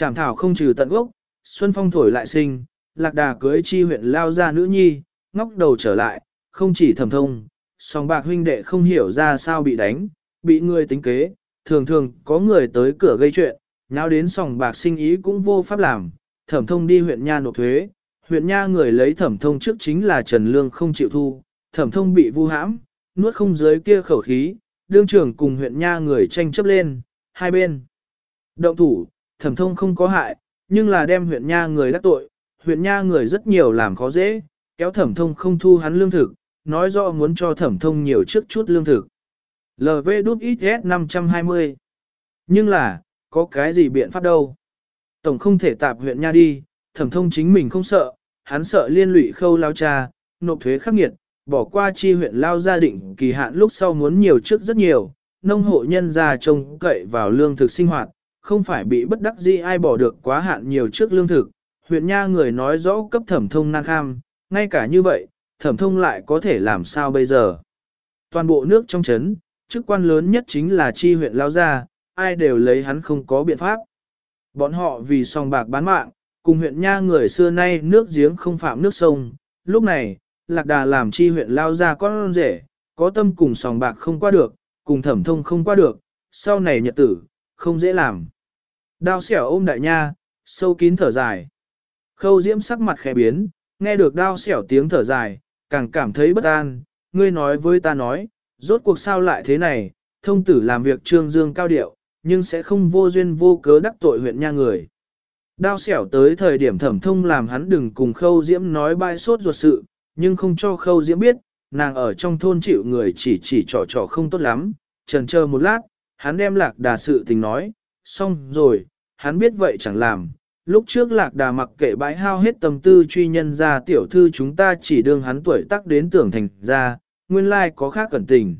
Trảm thảo không trừ tận gốc, xuân phong thổi lại sinh, lạc đà cưới chi huyện lao ra nữ nhi, ngóc đầu trở lại, không chỉ thầm thông, song bạc huynh đệ không hiểu ra sao bị đánh, bị người tính kế, thường thường có người tới cửa gây chuyện, nháo đến sòng bạc sinh ý cũng vô pháp làm, thẩm thông đi huyện nha nộp thuế, huyện nha người lấy thẩm thông trước chính là Trần Lương không chịu thu, thẩm thông bị vu hãm, nuốt không dưới kia khẩu khí, đương trưởng cùng huyện nha người tranh chấp lên, hai bên. Động thủ, thẩm thông không có hại, nhưng là đem huyện nha người đắc tội, huyện nha người rất nhiều làm khó dễ, kéo thẩm thông không thu hắn lương thực, nói rõ muốn cho thẩm thông nhiều trước chút lương thực. LV đút XS 520. Nhưng là, có cái gì biện pháp đâu. Tổng không thể tạp huyện nha đi, thẩm thông chính mình không sợ, hắn sợ liên lụy khâu lao cha, nộp thuế khắc nghiệt, bỏ qua chi huyện lao gia định kỳ hạn lúc sau muốn nhiều trước rất nhiều, nông hộ nhân ra trông cậy vào lương thực sinh hoạt, không phải bị bất đắc dĩ ai bỏ được quá hạn nhiều trước lương thực. Huyện nha người nói rõ cấp thẩm thông năng kham, ngay cả như vậy, thẩm thông lại có thể làm sao bây giờ. Toàn bộ nước trong chấn, chức quan lớn nhất chính là chi huyện lao gia, ai đều lấy hắn không có biện pháp. Bọn họ vì song bạc bán mạng, cùng huyện nha người xưa nay nước giếng không phạm nước sông, lúc này, lạc đà làm chi huyện lao gia con rể, có tâm cùng sòng bạc không qua được, cùng thẩm thông không qua được, sau này nhật tử, không dễ làm. Đao xẻo ôm đại nha, sâu kín thở dài. Khâu diễm sắc mặt khẽ biến, nghe được đao xẻo tiếng thở dài, càng cảm thấy bất an, ngươi nói với ta nói, rốt cuộc sao lại thế này, thông tử làm việc trương dương cao điệu, nhưng sẽ không vô duyên vô cớ đắc tội huyện nha người. Đao xẻo tới thời điểm thẩm thông làm hắn đừng cùng khâu diễm nói bai sốt ruột sự, nhưng không cho khâu diễm biết, nàng ở trong thôn chịu người chỉ chỉ trò trò không tốt lắm, trần chờ một lát, hắn đem lạc đà sự tình nói, xong rồi, hắn biết vậy chẳng làm. Lúc trước lạc đà mặc kệ bãi hao hết tâm tư truy nhân ra tiểu thư chúng ta chỉ đương hắn tuổi tác đến tưởng thành ra, nguyên lai có khác cẩn tình.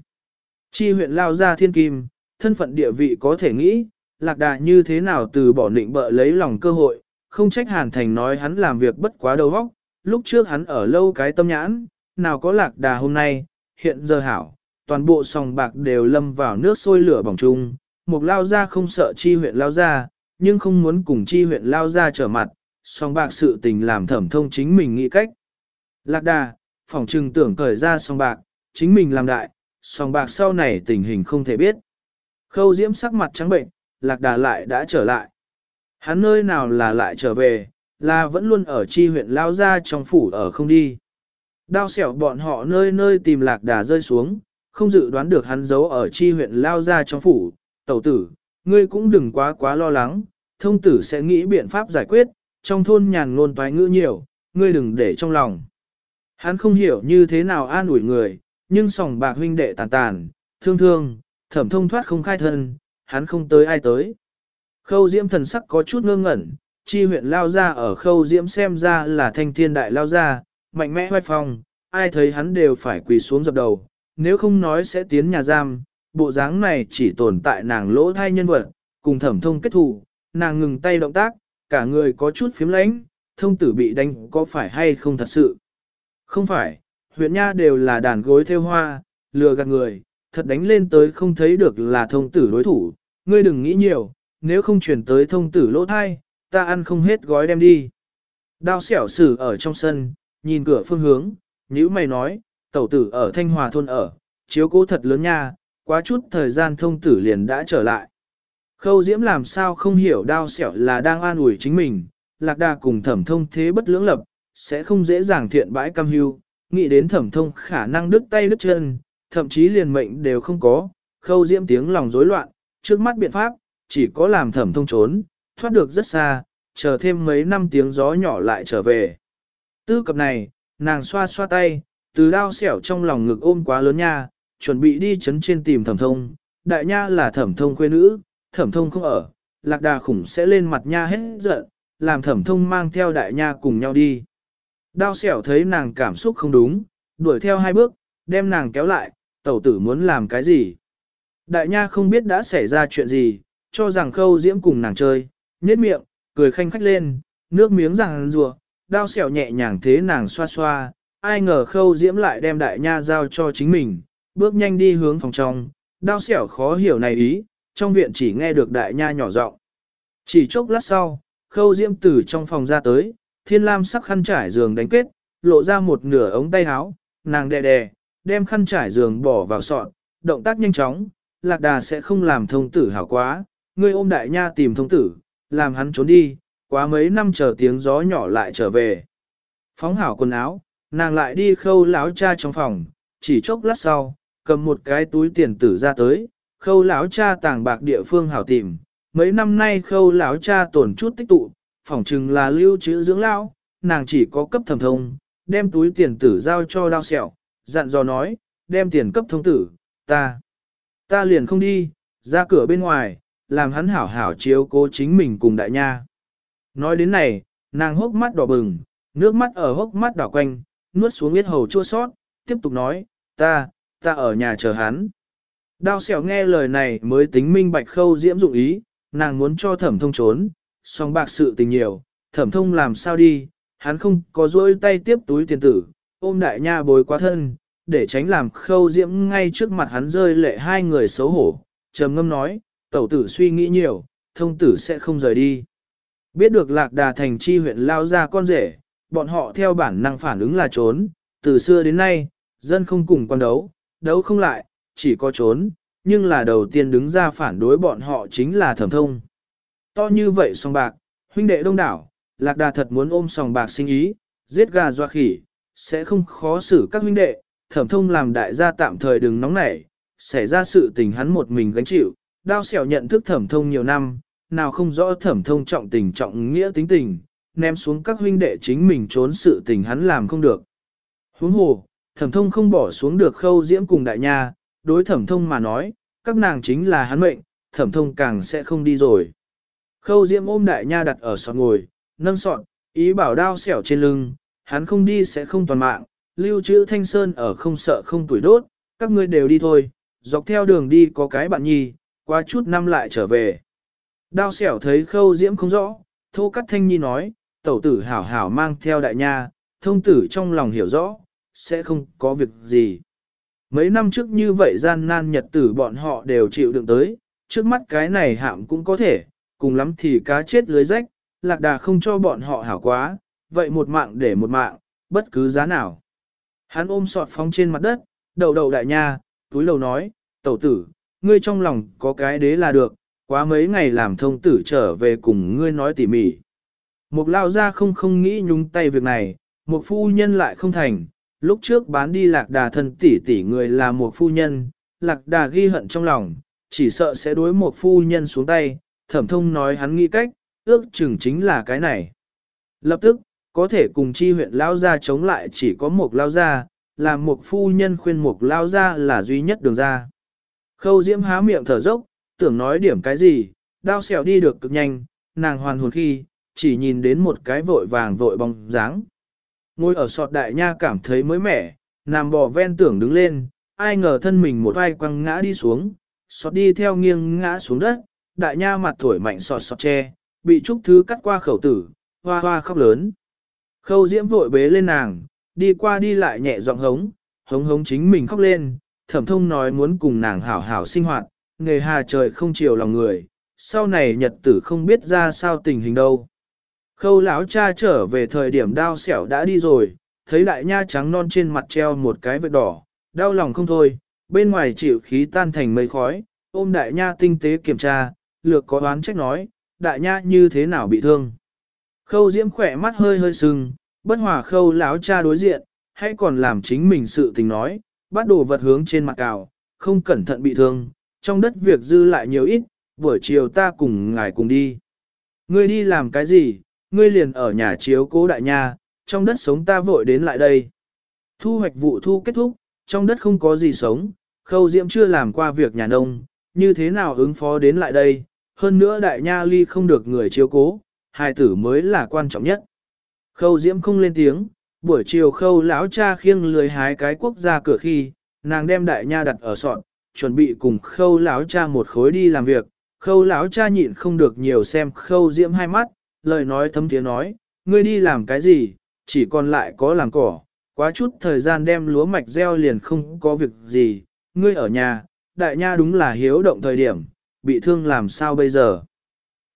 Chi huyện lao ra thiên kim, thân phận địa vị có thể nghĩ, lạc đà như thế nào từ bỏ định bợ lấy lòng cơ hội, không trách hàn thành nói hắn làm việc bất quá đầu óc, lúc trước hắn ở lâu cái tâm nhãn, nào có lạc đà hôm nay, hiện giờ hảo, toàn bộ sòng bạc đều lâm vào nước sôi lửa bỏng chung, một lao ra không sợ chi huyện lao ra, nhưng không muốn cùng chi huyện lao ra trở mặt, Song bạc sự tình làm thẩm thông chính mình nghĩ cách. Lạc đà, phỏng trừng tưởng cởi ra song bạc, chính mình làm đại, Song bạc sau này tình hình không thể biết. Khâu diễm sắc mặt trắng bệnh, lạc đà lại đã trở lại. Hắn nơi nào là lại trở về, là vẫn luôn ở chi huyện lao ra trong phủ ở không đi. Đao xẻo bọn họ nơi nơi tìm lạc đà rơi xuống, không dự đoán được hắn giấu ở chi huyện lao ra trong phủ. Tẩu tử, ngươi cũng đừng quá quá lo lắng, thông tử sẽ nghĩ biện pháp giải quyết, trong thôn nhàn ngôn toái ngữ nhiều, ngươi đừng để trong lòng. Hắn không hiểu như thế nào an ủi người, nhưng sòng bạc huynh đệ tàn tàn, thương thương, thẩm thông thoát không khai thân, hắn không tới ai tới. Khâu diễm thần sắc có chút ngơ ngẩn, chi huyện lao ra ở khâu diễm xem ra là thanh thiên đại lao ra, mạnh mẽ hoài phong, ai thấy hắn đều phải quỳ xuống dập đầu, nếu không nói sẽ tiến nhà giam, bộ dáng này chỉ tồn tại nàng lỗ thai nhân vật, cùng thẩm thông kết thù, nàng ngừng tay động tác, cả người có chút phiếm lánh, thông tử bị đánh có phải hay không thật sự. Không phải, huyện nha đều là đàn gối theo hoa, lừa gạt người, thật đánh lên tới không thấy được là thông tử đối thủ, ngươi đừng nghĩ nhiều, nếu không chuyển tới thông tử lỗ thai, ta ăn không hết gói đem đi. Đao xẻo sử ở trong sân, nhìn cửa phương hướng, nhữ mày nói, tẩu tử ở Thanh Hòa thôn ở, chiếu cố thật lớn nha, quá chút thời gian thông tử liền đã trở lại. Khâu diễm làm sao không hiểu đao xẻo là đang an ủi chính mình, lạc đà cùng thẩm thông thế bất lưỡng lập, sẽ không dễ dàng thiện bãi cam hưu, nghĩ đến thẩm thông khả năng đứt tay đứt chân, thậm chí liền mệnh đều không có, khâu diễm tiếng lòng rối loạn, trước mắt biện pháp, chỉ có làm thẩm thông trốn, thoát được rất xa, chờ thêm mấy năm tiếng gió nhỏ lại trở về. Tư cập này, nàng xoa xoa tay, từ đao xẻo trong lòng ngực ôm quá lớn nha, chuẩn bị đi chấn trên tìm thẩm thông, đại nha là thẩm thông khuê nữ, thẩm thông không ở, lạc đà khủng sẽ lên mặt nha hết giận, làm thẩm thông mang theo đại nha cùng nhau đi. Đao xẻo thấy nàng cảm xúc không đúng, đuổi theo hai bước, đem nàng kéo lại, tẩu tử muốn làm cái gì. Đại nha không biết đã xảy ra chuyện gì, cho rằng khâu diễm cùng nàng chơi, nhếch miệng, cười khanh khách lên, nước miếng ràng rùa, đao xẻo nhẹ nhàng thế nàng xoa xoa, ai ngờ khâu diễm lại đem đại nha giao cho chính mình, bước nhanh đi hướng phòng trong, đao xẻo khó hiểu này ý, trong viện chỉ nghe được đại nha nhỏ giọng. Chỉ chốc lát sau, khâu diễm tử trong phòng ra tới, thiên lam sắc khăn trải giường đánh kết, lộ ra một nửa ống tay áo, nàng đè đè, đem khăn trải giường bỏ vào sọt, động tác nhanh chóng, lạc đà sẽ không làm thông tử hảo quá, ngươi ôm đại nha tìm thông tử, làm hắn trốn đi, quá mấy năm chờ tiếng gió nhỏ lại trở về. Phóng hảo quần áo, nàng lại đi khâu láo cha trong phòng, chỉ chốc lát sau, cầm một cái túi tiền tử ra tới, khâu lão cha tàng bạc địa phương hảo tìm. Mấy năm nay khâu lão cha tổn chút tích tụ, phỏng chừng là lưu trữ dưỡng lão, nàng chỉ có cấp thẩm thông, đem túi tiền tử giao cho đao sẹo, dặn dò nói, đem tiền cấp thông tử, ta, ta liền không đi, ra cửa bên ngoài, làm hắn hảo hảo chiếu cố chính mình cùng đại nha. Nói đến này, nàng hốc mắt đỏ bừng, nước mắt ở hốc mắt đỏ quanh, nuốt xuống biết hầu chua sót, tiếp tục nói, ta, ta ở nhà chờ hắn. Đao xẻo nghe lời này mới tính minh bạch khâu diễm dụng ý, nàng muốn cho thẩm thông trốn, song bạc sự tình nhiều, thẩm thông làm sao đi, hắn không có dối tay tiếp túi tiền tử, ôm đại nha bồi quá thân, để tránh làm khâu diễm ngay trước mặt hắn rơi lệ hai người xấu hổ, trầm ngâm nói, tẩu tử suy nghĩ nhiều, thông tử sẽ không rời đi. Biết được lạc đà thành chi huyện lao ra con rể, bọn họ theo bản năng phản ứng là trốn, từ xưa đến nay, dân không cùng quan đấu, đấu không lại, chỉ có trốn, nhưng là đầu tiên đứng ra phản đối bọn họ chính là thẩm thông. To như vậy song bạc, huynh đệ đông đảo, lạc đà thật muốn ôm song bạc sinh ý, giết gà doa khỉ, sẽ không khó xử các huynh đệ, thẩm thông làm đại gia tạm thời đừng nóng nảy, xảy ra sự tình hắn một mình gánh chịu, đao xẻo nhận thức thẩm thông nhiều năm, nào không rõ thẩm thông trọng tình trọng nghĩa tính tình, ném xuống các huynh đệ chính mình trốn sự tình hắn làm không được. Huống hồ, thẩm thông không bỏ xuống được khâu diễm cùng đại nha, đối thẩm thông mà nói, các nàng chính là hắn mệnh, thẩm thông càng sẽ không đi rồi. Khâu diễm ôm đại nha đặt ở sọt ngồi, nâng sọt, ý bảo đao xẻo trên lưng, hắn không đi sẽ không toàn mạng, lưu trữ thanh sơn ở không sợ không tuổi đốt, các ngươi đều đi thôi, dọc theo đường đi có cái bạn nhi, qua chút năm lại trở về. Đao xẻo thấy khâu diễm không rõ, thô cắt thanh nhi nói, tẩu tử hảo hảo mang theo đại nha, thông tử trong lòng hiểu rõ, sẽ không có việc gì. Mấy năm trước như vậy gian nan nhật tử bọn họ đều chịu đựng tới, trước mắt cái này hạm cũng có thể, cùng lắm thì cá chết lưới rách, lạc đà không cho bọn họ hảo quá, vậy một mạng để một mạng, bất cứ giá nào. Hắn ôm sọt phóng trên mặt đất, đầu đầu đại nha, túi lầu nói, tẩu tử, ngươi trong lòng có cái đế là được, quá mấy ngày làm thông tử trở về cùng ngươi nói tỉ mỉ. Một lao ra không không nghĩ nhúng tay việc này, một phu nhân lại không thành, lúc trước bán đi lạc đà thân tỷ tỷ người là một phu nhân, lạc đà ghi hận trong lòng, chỉ sợ sẽ đối một phu nhân xuống tay, thẩm thông nói hắn nghĩ cách, ước chừng chính là cái này. Lập tức, có thể cùng chi huyện lao ra chống lại chỉ có một lao ra, là một phu nhân khuyên một lao ra là duy nhất đường ra. Khâu diễm há miệng thở dốc, tưởng nói điểm cái gì, đao xẻo đi được cực nhanh, nàng hoàn hồn khi, chỉ nhìn đến một cái vội vàng vội bóng dáng. Ngồi ở sọt đại nha cảm thấy mới mẻ, nằm bò ven tưởng đứng lên, ai ngờ thân mình một vai quăng ngã đi xuống, sọt đi theo nghiêng ngã xuống đất, đại nha mặt thổi mạnh sọt sọt che, bị trúc thứ cắt qua khẩu tử, hoa hoa khóc lớn. Khâu diễm vội bế lên nàng, đi qua đi lại nhẹ giọng hống, hống hống chính mình khóc lên, thẩm thông nói muốn cùng nàng hảo hảo sinh hoạt, nghề hà trời không chiều lòng người, sau này nhật tử không biết ra sao tình hình đâu. Khâu lão cha trở về thời điểm đao xẻo đã đi rồi, thấy đại nha trắng non trên mặt treo một cái vết đỏ, đau lòng không thôi, bên ngoài chịu khí tan thành mây khói, ôm đại nha tinh tế kiểm tra, lược có oán trách nói, đại nha như thế nào bị thương. Khâu diễm khỏe mắt hơi hơi sưng, bất hòa khâu lão cha đối diện, hay còn làm chính mình sự tình nói, bắt đồ vật hướng trên mặt cào, không cẩn thận bị thương, trong đất việc dư lại nhiều ít, buổi chiều ta cùng ngài cùng đi. Ngươi đi làm cái gì, ngươi liền ở nhà chiếu cố đại nha, trong đất sống ta vội đến lại đây. Thu hoạch vụ thu kết thúc, trong đất không có gì sống, khâu diễm chưa làm qua việc nhà nông, như thế nào ứng phó đến lại đây, hơn nữa đại nha ly không được người chiếu cố, hai tử mới là quan trọng nhất. Khâu diễm không lên tiếng, buổi chiều khâu lão cha khiêng lười hái cái quốc ra cửa khi, nàng đem đại nha đặt ở sọn, chuẩn bị cùng khâu lão cha một khối đi làm việc, khâu lão cha nhịn không được nhiều xem khâu diễm hai mắt, lời nói thấm tiếng nói, ngươi đi làm cái gì, chỉ còn lại có làm cỏ, quá chút thời gian đem lúa mạch gieo liền không có việc gì, ngươi ở nhà, đại nha đúng là hiếu động thời điểm, bị thương làm sao bây giờ.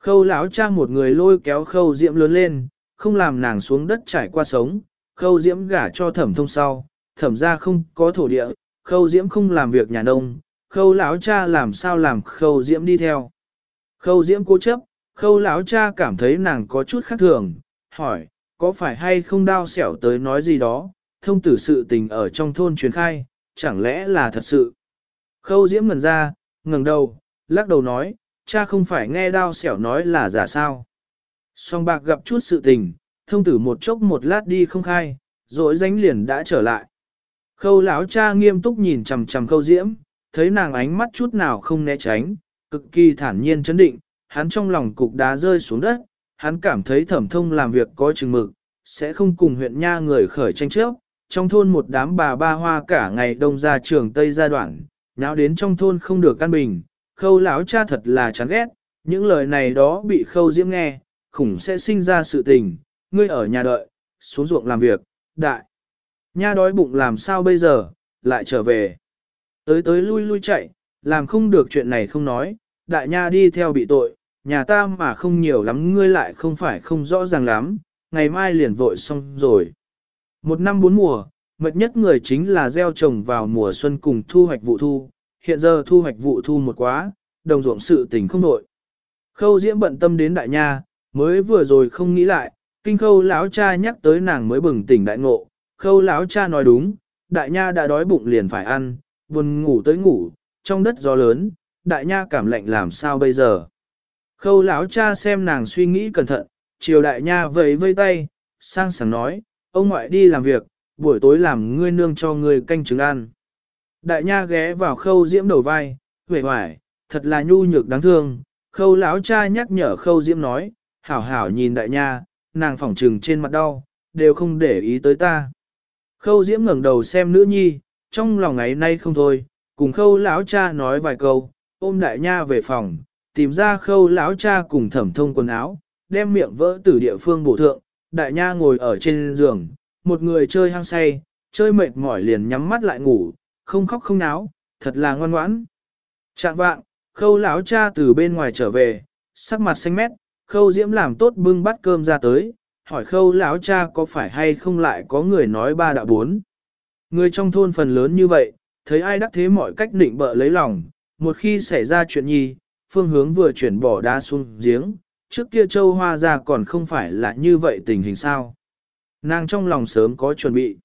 Khâu lão cha một người lôi kéo khâu diễm lớn lên, không làm nàng xuống đất trải qua sống, khâu diễm gả cho thẩm thông sau, thẩm ra không có thổ địa, khâu diễm không làm việc nhà nông, khâu lão cha làm sao làm khâu diễm đi theo. Khâu diễm cố chấp, khâu lão cha cảm thấy nàng có chút khác thường, hỏi, có phải hay không đau xẻo tới nói gì đó, thông tử sự tình ở trong thôn truyền khai, chẳng lẽ là thật sự. Khâu diễm ngần ra, ngẩng đầu, lắc đầu nói, cha không phải nghe đau xẻo nói là giả sao. Song bạc gặp chút sự tình, thông tử một chốc một lát đi không khai, rồi dánh liền đã trở lại. Khâu lão cha nghiêm túc nhìn chằm chằm khâu diễm, thấy nàng ánh mắt chút nào không né tránh, cực kỳ thản nhiên chấn định, hắn trong lòng cục đá rơi xuống đất, hắn cảm thấy thẩm thông làm việc có chừng mực, sẽ không cùng huyện nha người khởi tranh trước. Trong thôn một đám bà ba hoa cả ngày đông ra trường Tây gia đoạn, nháo đến trong thôn không được căn bình, khâu lão cha thật là chán ghét, những lời này đó bị khâu diễm nghe, khủng sẽ sinh ra sự tình, ngươi ở nhà đợi, xuống ruộng làm việc, đại. Nha đói bụng làm sao bây giờ, lại trở về. Tới tới lui lui chạy, làm không được chuyện này không nói, đại nha đi theo bị tội, nhà ta mà không nhiều lắm ngươi lại không phải không rõ ràng lắm, ngày mai liền vội xong rồi. Một năm bốn mùa, mệt nhất người chính là gieo trồng vào mùa xuân cùng thu hoạch vụ thu, hiện giờ thu hoạch vụ thu một quá, đồng ruộng sự tình không nội. Khâu diễm bận tâm đến đại nha, mới vừa rồi không nghĩ lại, kinh khâu lão cha nhắc tới nàng mới bừng tỉnh đại ngộ, khâu lão cha nói đúng, đại nha đã đói bụng liền phải ăn, buồn ngủ tới ngủ, trong đất gió lớn, đại nha cảm lạnh làm sao bây giờ. Khâu lão cha xem nàng suy nghĩ cẩn thận, chiều đại nha vẫy vây tay, sang sảng nói, ông ngoại đi làm việc, buổi tối làm ngươi nương cho ngươi canh trứng ăn. Đại nha ghé vào khâu diễm đầu vai, vẻ hoài, thật là nhu nhược đáng thương, khâu lão cha nhắc nhở khâu diễm nói, hảo hảo nhìn đại nha, nàng phỏng trừng trên mặt đau, đều không để ý tới ta. Khâu diễm ngẩng đầu xem nữ nhi, trong lòng ấy nay không thôi, cùng khâu lão cha nói vài câu, ôm đại nha về phòng, tìm ra khâu lão cha cùng thẩm thông quần áo, đem miệng vỡ từ địa phương bổ thượng, đại nha ngồi ở trên giường, một người chơi hăng say, chơi mệt mỏi liền nhắm mắt lại ngủ, không khóc không náo, thật là ngoan ngoãn. Trạng vạng, khâu lão cha từ bên ngoài trở về, sắc mặt xanh mét, khâu diễm làm tốt bưng bát cơm ra tới, hỏi khâu lão cha có phải hay không lại có người nói ba đạo bốn. Người trong thôn phần lớn như vậy, thấy ai đắc thế mọi cách định bợ lấy lòng, một khi xảy ra chuyện nhi, phương hướng vừa chuyển bỏ đá xuống giếng, trước kia châu hoa ra còn không phải là như vậy tình hình sao. Nàng trong lòng sớm có chuẩn bị.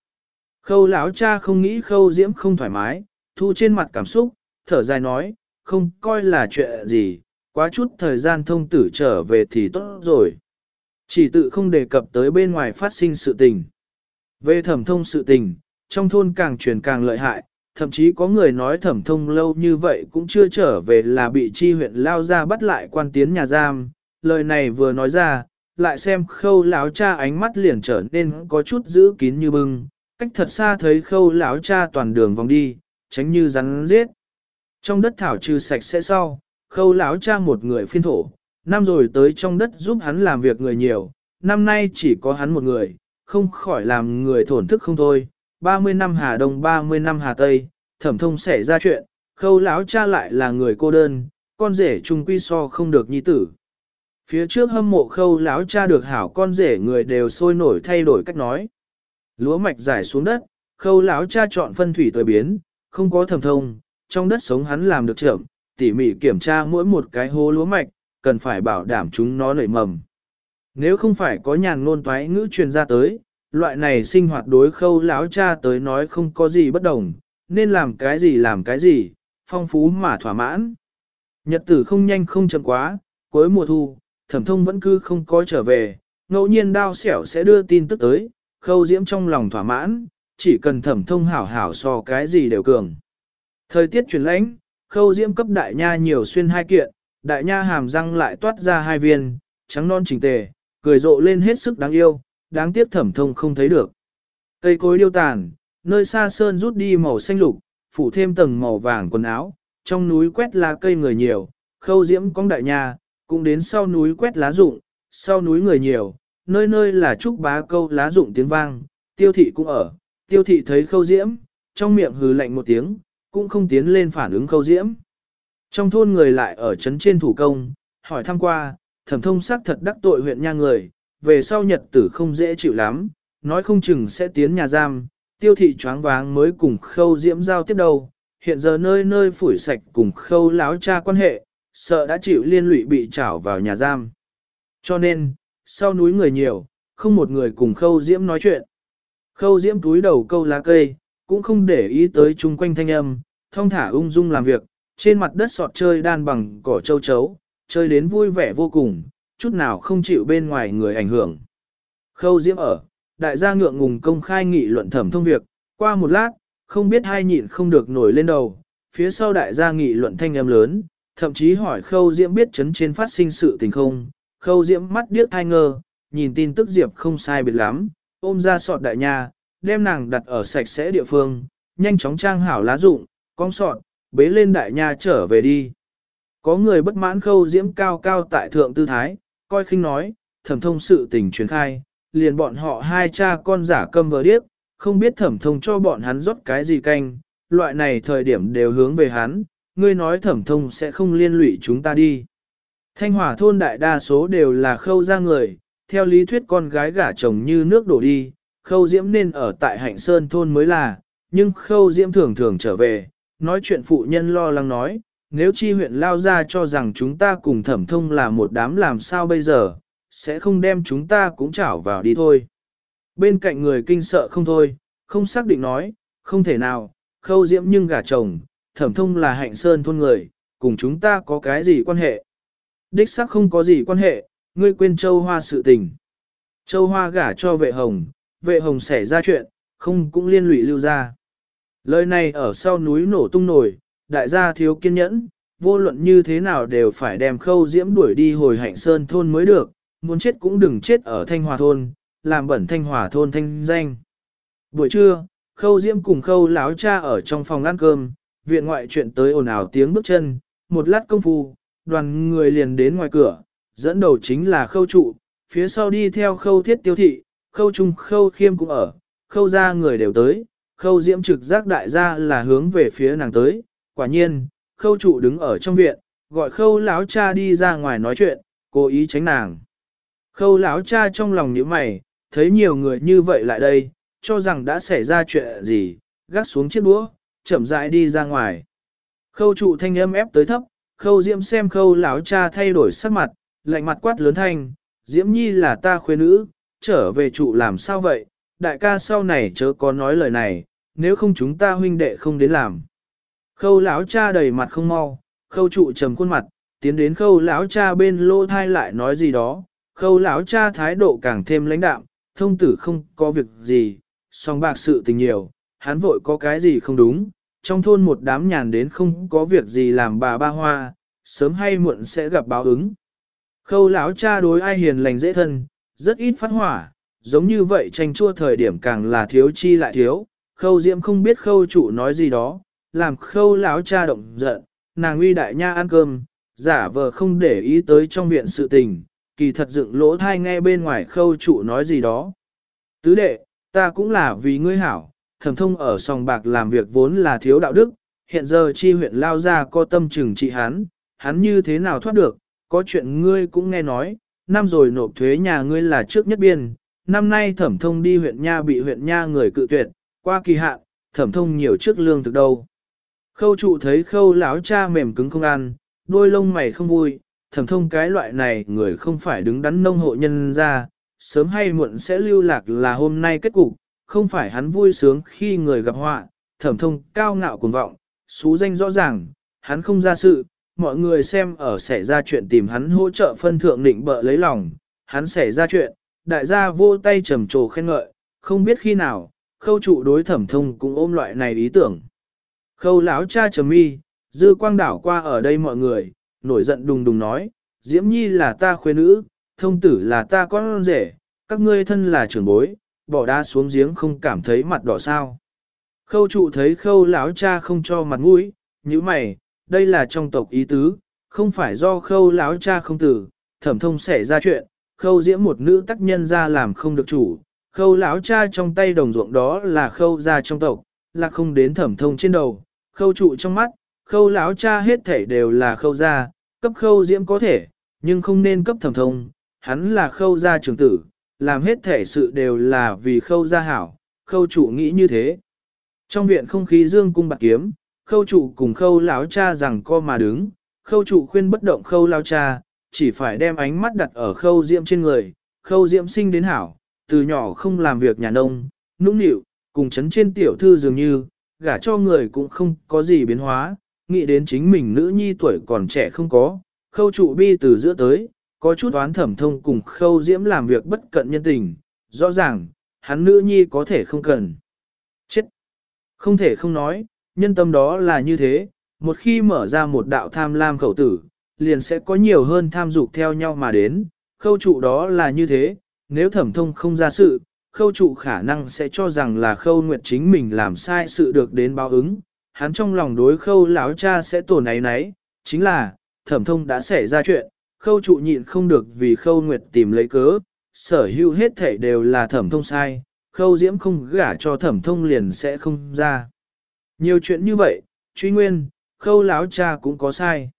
Khâu lão cha không nghĩ khâu diễm không thoải mái, thu trên mặt cảm xúc, thở dài nói, không coi là chuyện gì, quá chút thời gian thông tử trở về thì tốt rồi. Chỉ tự không đề cập tới bên ngoài phát sinh sự tình. Về thẩm thông sự tình, trong thôn càng truyền càng lợi hại, thậm chí có người nói thẩm thông lâu như vậy cũng chưa trở về là bị chi huyện lao ra bắt lại quan tiến nhà giam. Lời này vừa nói ra, lại xem khâu lão cha ánh mắt liền trở nên có chút giữ kín như bưng, cách thật xa thấy khâu lão cha toàn đường vòng đi, tránh như rắn giết. Trong đất thảo trừ sạch sẽ sau, khâu lão cha một người phiên thổ, năm rồi tới trong đất giúp hắn làm việc người nhiều, năm nay chỉ có hắn một người, không khỏi làm người thổn thức không thôi. 30 năm Hà Đông 30 năm Hà Tây, thẩm thông xảy ra chuyện, khâu lão cha lại là người cô đơn, con rể trung quy so không được nhi tử. Phía trước hâm mộ khâu lão cha được hảo con rể người đều sôi nổi thay đổi cách nói. Lúa mạch giải xuống đất, khâu lão cha chọn phân thủy tới biến, không có thẩm thông, trong đất sống hắn làm được chậm, tỉ mỉ kiểm tra mỗi một cái hố lúa mạch, cần phải bảo đảm chúng nó nảy mầm. Nếu không phải có nhàn ngôn toái ngữ truyền ra tới, loại này sinh hoạt đối khâu lão cha tới nói không có gì bất đồng, nên làm cái gì làm cái gì, phong phú mà thỏa mãn. Nhật tử không nhanh không chậm quá, cuối mùa thu, thẩm thông vẫn cứ không có trở về, ngẫu nhiên đao xẻo sẽ đưa tin tức tới, khâu diễm trong lòng thỏa mãn, chỉ cần thẩm thông hảo hảo so cái gì đều cường. Thời tiết chuyển lãnh, khâu diễm cấp đại nha nhiều xuyên hai kiện, đại nha hàm răng lại toát ra hai viên, trắng non chỉnh tề, cười rộ lên hết sức đáng yêu, đáng tiếc thẩm thông không thấy được. Cây cối điêu tàn, nơi xa sơn rút đi màu xanh lục, phủ thêm tầng màu vàng quần áo, trong núi quét lá cây người nhiều, khâu diễm cong đại nha, cũng đến sau núi quét lá rụng, sau núi người nhiều, nơi nơi là trúc bá câu lá rụng tiếng vang, tiêu thị cũng ở, tiêu thị thấy khâu diễm, trong miệng hừ lạnh một tiếng, cũng không tiến lên phản ứng khâu diễm. Trong thôn người lại ở trấn trên thủ công, hỏi thăm qua, thẩm thông xác thật đắc tội huyện nha người, về sau nhật tử không dễ chịu lắm, nói không chừng sẽ tiến nhà giam, tiêu thị choáng váng mới cùng khâu diễm giao tiếp đầu, hiện giờ nơi nơi phủi sạch cùng khâu láo cha quan hệ, sợ đã chịu liên lụy bị trảo vào nhà giam. Cho nên, sau núi người nhiều, không một người cùng khâu diễm nói chuyện. Khâu diễm túi đầu câu lá cây, cũng không để ý tới chung quanh thanh âm, thong thả ung dung làm việc, trên mặt đất sọt chơi đan bằng cỏ châu chấu, chơi đến vui vẻ vô cùng, chút nào không chịu bên ngoài người ảnh hưởng. Khâu diễm ở, đại gia ngượng ngùng công khai nghị luận thẩm thông việc, qua một lát, không biết hai nhịn không được nổi lên đầu, phía sau đại gia nghị luận thanh âm lớn, thậm chí hỏi khâu diễm biết chấn trên phát sinh sự tình không, khâu diễm mắt điếc thai ngơ, nhìn tin tức diệp không sai biệt lắm, ôm ra sọt đại nhà, đem nàng đặt ở sạch sẽ địa phương, nhanh chóng trang hảo lá rụng, con sọt, bế lên đại nhà trở về đi. Có người bất mãn khâu diễm cao cao tại thượng tư thái, coi khinh nói, thẩm thông sự tình truyền khai, liền bọn họ hai cha con giả câm vờ điếc, không biết thẩm thông cho bọn hắn rót cái gì canh, loại này thời điểm đều hướng về hắn, ngươi nói thẩm thông sẽ không liên lụy chúng ta đi. Thanh hỏa thôn đại đa số đều là khâu ra người, theo lý thuyết con gái gả chồng như nước đổ đi, khâu diễm nên ở tại hạnh sơn thôn mới là, nhưng khâu diễm thường thường trở về, nói chuyện phụ nhân lo lắng nói, nếu chi huyện lao ra cho rằng chúng ta cùng thẩm thông là một đám làm sao bây giờ, sẽ không đem chúng ta cũng chảo vào đi thôi. Bên cạnh người kinh sợ không thôi, không xác định nói, không thể nào, khâu diễm nhưng gả chồng, thẩm thông là hạnh sơn thôn người, cùng chúng ta có cái gì quan hệ. Đích xác không có gì quan hệ, ngươi quên châu hoa sự tình. Châu hoa gả cho vệ hồng, vệ hồng xảy ra chuyện, không cũng liên lụy lưu ra. Lời này ở sau núi nổ tung nổi, đại gia thiếu kiên nhẫn, vô luận như thế nào đều phải đem khâu diễm đuổi đi hồi hạnh sơn thôn mới được, muốn chết cũng đừng chết ở thanh hòa thôn, làm bẩn thanh hòa thôn thanh danh. Buổi trưa, khâu diễm cùng khâu láo cha ở trong phòng ăn cơm, viện ngoại chuyện tới ồn ào tiếng bước chân, một lát công phu, đoàn người liền đến ngoài cửa, dẫn đầu chính là khâu trụ, phía sau đi theo khâu thiết tiêu thị, khâu trung khâu khiêm cũng ở, khâu ra người đều tới, khâu diễm trực giác đại gia là hướng về phía nàng tới, quả nhiên, khâu trụ đứng ở trong viện, gọi khâu lão cha đi ra ngoài nói chuyện, cố ý tránh nàng. Khâu lão cha trong lòng nhíu mày, thấy nhiều người như vậy lại đây, cho rằng đã xảy ra chuyện gì, gác xuống chiếc đũa, chậm rãi đi ra ngoài. Khâu trụ thanh âm ép tới thấp, khâu diễm xem khâu lão cha thay đổi sắc mặt, lạnh mặt quát lớn thanh, diễm nhi là ta khuê nữ, trở về trụ làm sao vậy, đại ca sau này chớ có nói lời này, nếu không chúng ta huynh đệ không đến làm. Khâu lão cha đầy mặt không mau, khâu trụ trầm khuôn mặt, tiến đến khâu lão cha bên lô thai lại nói gì đó, khâu lão cha thái độ càng thêm lãnh đạm, thông tử không có việc gì, song bạc sự tình nhiều, hắn vội có cái gì không đúng, trong thôn một đám nhàn đến không có việc gì làm bà ba hoa, sớm hay muộn sẽ gặp báo ứng. Khâu lão cha đối ai hiền lành dễ thân, rất ít phát hỏa, giống như vậy tranh chua thời điểm càng là thiếu chi lại thiếu, khâu diễm không biết khâu trụ nói gì đó, làm khâu lão cha động giận, nàng uy đại nha ăn cơm, giả vờ không để ý tới trong viện sự tình, kỳ thật dựng lỗ thai nghe bên ngoài khâu chủ nói gì đó. Tứ đệ, ta cũng là vì ngươi hảo, thẩm thông ở sòng bạc làm việc vốn là thiếu đạo đức, hiện giờ chi huyện lao ra có tâm trừng trị hắn, hắn như thế nào thoát được, có chuyện ngươi cũng nghe nói, năm rồi nộp thuế nhà ngươi là trước nhất biên, năm nay thẩm thông đi huyện nha bị huyện nha người cự tuyệt, qua kỳ hạn, thẩm thông nhiều trước lương thực đâu. Khâu trụ thấy khâu lão cha mềm cứng không ăn, đôi lông mày không vui, thẩm thông cái loại này người không phải đứng đắn nông hộ nhân ra, sớm hay muộn sẽ lưu lạc là hôm nay kết cục, không phải hắn vui sướng khi người gặp họa, thẩm thông cao ngạo cuồng vọng, xú danh rõ ràng, hắn không ra sự, mọi người xem ở xảy ra chuyện tìm hắn hỗ trợ phân thượng định bợ lấy lòng, hắn xảy ra chuyện, đại gia vô tay trầm trồ khen ngợi, không biết khi nào, khâu trụ đối thẩm thông cũng ôm loại này ý tưởng. Khâu lão cha trầm mi, dư quang đảo qua ở đây mọi người, nổi giận đùng đùng nói, Diễm Nhi là ta khuê nữ, thông tử là ta con rể, các ngươi thân là trưởng bối, bỏ đá xuống giếng không cảm thấy mặt đỏ sao. Khâu trụ thấy khâu lão cha không cho mặt mũi, như mày, đây là trong tộc ý tứ, không phải do khâu lão cha không tử, thẩm thông xảy ra chuyện, khâu diễm một nữ tác nhân ra làm không được chủ, khâu lão cha trong tay đồng ruộng đó là khâu ra trong tộc, là không đến thẩm thông trên đầu, khâu trụ trong mắt, khâu lão cha hết thể đều là khâu gia, cấp khâu diễm có thể, nhưng không nên cấp thẩm thông, hắn là khâu gia trưởng tử, làm hết thể sự đều là vì khâu gia hảo, khâu trụ nghĩ như thế. Trong viện không khí dương cung bạc kiếm, khâu trụ cùng khâu lão cha rằng co mà đứng, khâu trụ khuyên bất động khâu lão cha, chỉ phải đem ánh mắt đặt ở khâu diễm trên người, khâu diễm sinh đến hảo, từ nhỏ không làm việc nhà nông, nũng nịu, cùng chấn trên tiểu thư dường như, gả cho người cũng không có gì biến hóa, nghĩ đến chính mình nữ nhi tuổi còn trẻ không có, khâu trụ bi từ giữa tới, có chút oán thẩm thông cùng khâu diễm làm việc bất cận nhân tình, rõ ràng, hắn nữ nhi có thể không cần. Chết! Không thể không nói, nhân tâm đó là như thế, một khi mở ra một đạo tham lam khẩu tử, liền sẽ có nhiều hơn tham dục theo nhau mà đến, khâu trụ đó là như thế, nếu thẩm thông không ra sự, khâu trụ khả năng sẽ cho rằng là khâu nguyệt chính mình làm sai sự được đến báo ứng, hắn trong lòng đối khâu lão cha sẽ tổn náy nấy, chính là, thẩm thông đã xảy ra chuyện, khâu trụ nhịn không được vì khâu nguyệt tìm lấy cớ, sở hữu hết thể đều là thẩm thông sai, khâu diễm không gả cho thẩm thông liền sẽ không ra. Nhiều chuyện như vậy, truy nguyên, khâu lão cha cũng có sai.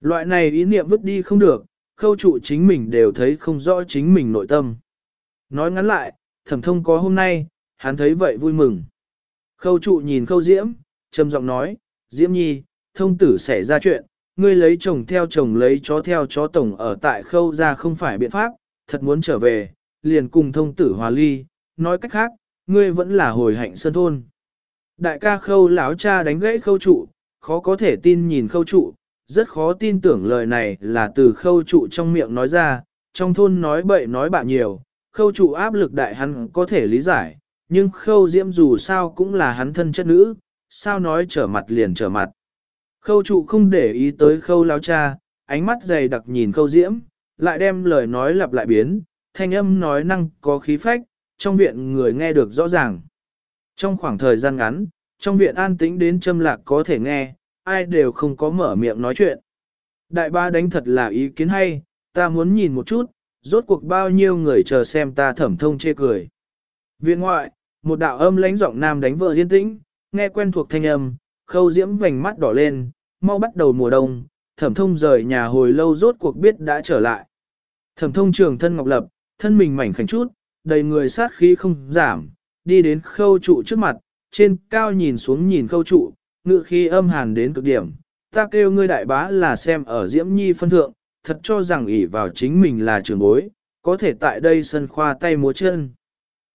Loại này ý niệm vứt đi không được, khâu trụ chính mình đều thấy không rõ chính mình nội tâm. Nói ngắn lại, thẩm thông có hôm nay, hắn thấy vậy vui mừng. Khâu trụ nhìn khâu diễm, trầm giọng nói, diễm nhi, thông tử xảy ra chuyện, ngươi lấy chồng theo chồng lấy chó theo chó tổng ở tại khâu ra không phải biện pháp, thật muốn trở về, liền cùng thông tử hòa ly, nói cách khác, ngươi vẫn là hồi hạnh sơn thôn. Đại ca khâu lão cha đánh gãy khâu trụ, khó có thể tin nhìn khâu trụ, rất khó tin tưởng lời này là từ khâu trụ trong miệng nói ra, trong thôn nói bậy nói bạ nhiều, khâu trụ áp lực đại hắn có thể lý giải, nhưng khâu diễm dù sao cũng là hắn thân chất nữ, sao nói trở mặt liền trở mặt. Khâu trụ không để ý tới khâu lao cha, ánh mắt dày đặc nhìn khâu diễm, lại đem lời nói lặp lại biến, thanh âm nói năng có khí phách, trong viện người nghe được rõ ràng. Trong khoảng thời gian ngắn, trong viện an tĩnh đến châm lạc có thể nghe, ai đều không có mở miệng nói chuyện. Đại ba đánh thật là ý kiến hay, ta muốn nhìn một chút, rốt cuộc bao nhiêu người chờ xem ta thẩm thông chê cười. Viện ngoại, một đạo âm lãnh giọng nam đánh vợ yên tĩnh, nghe quen thuộc thanh âm, khâu diễm vành mắt đỏ lên, mau bắt đầu mùa đông, thẩm thông rời nhà hồi lâu rốt cuộc biết đã trở lại. Thẩm thông trường thân ngọc lập, thân mình mảnh khảnh chút, đầy người sát khí không giảm, đi đến khâu trụ trước mặt, trên cao nhìn xuống nhìn khâu trụ, ngự khi âm hàn đến cực điểm. Ta kêu ngươi đại bá là xem ở Diễm Nhi phân thượng, thật cho rằng ỷ vào chính mình là trường bối, có thể tại đây sân khoa tay múa chân.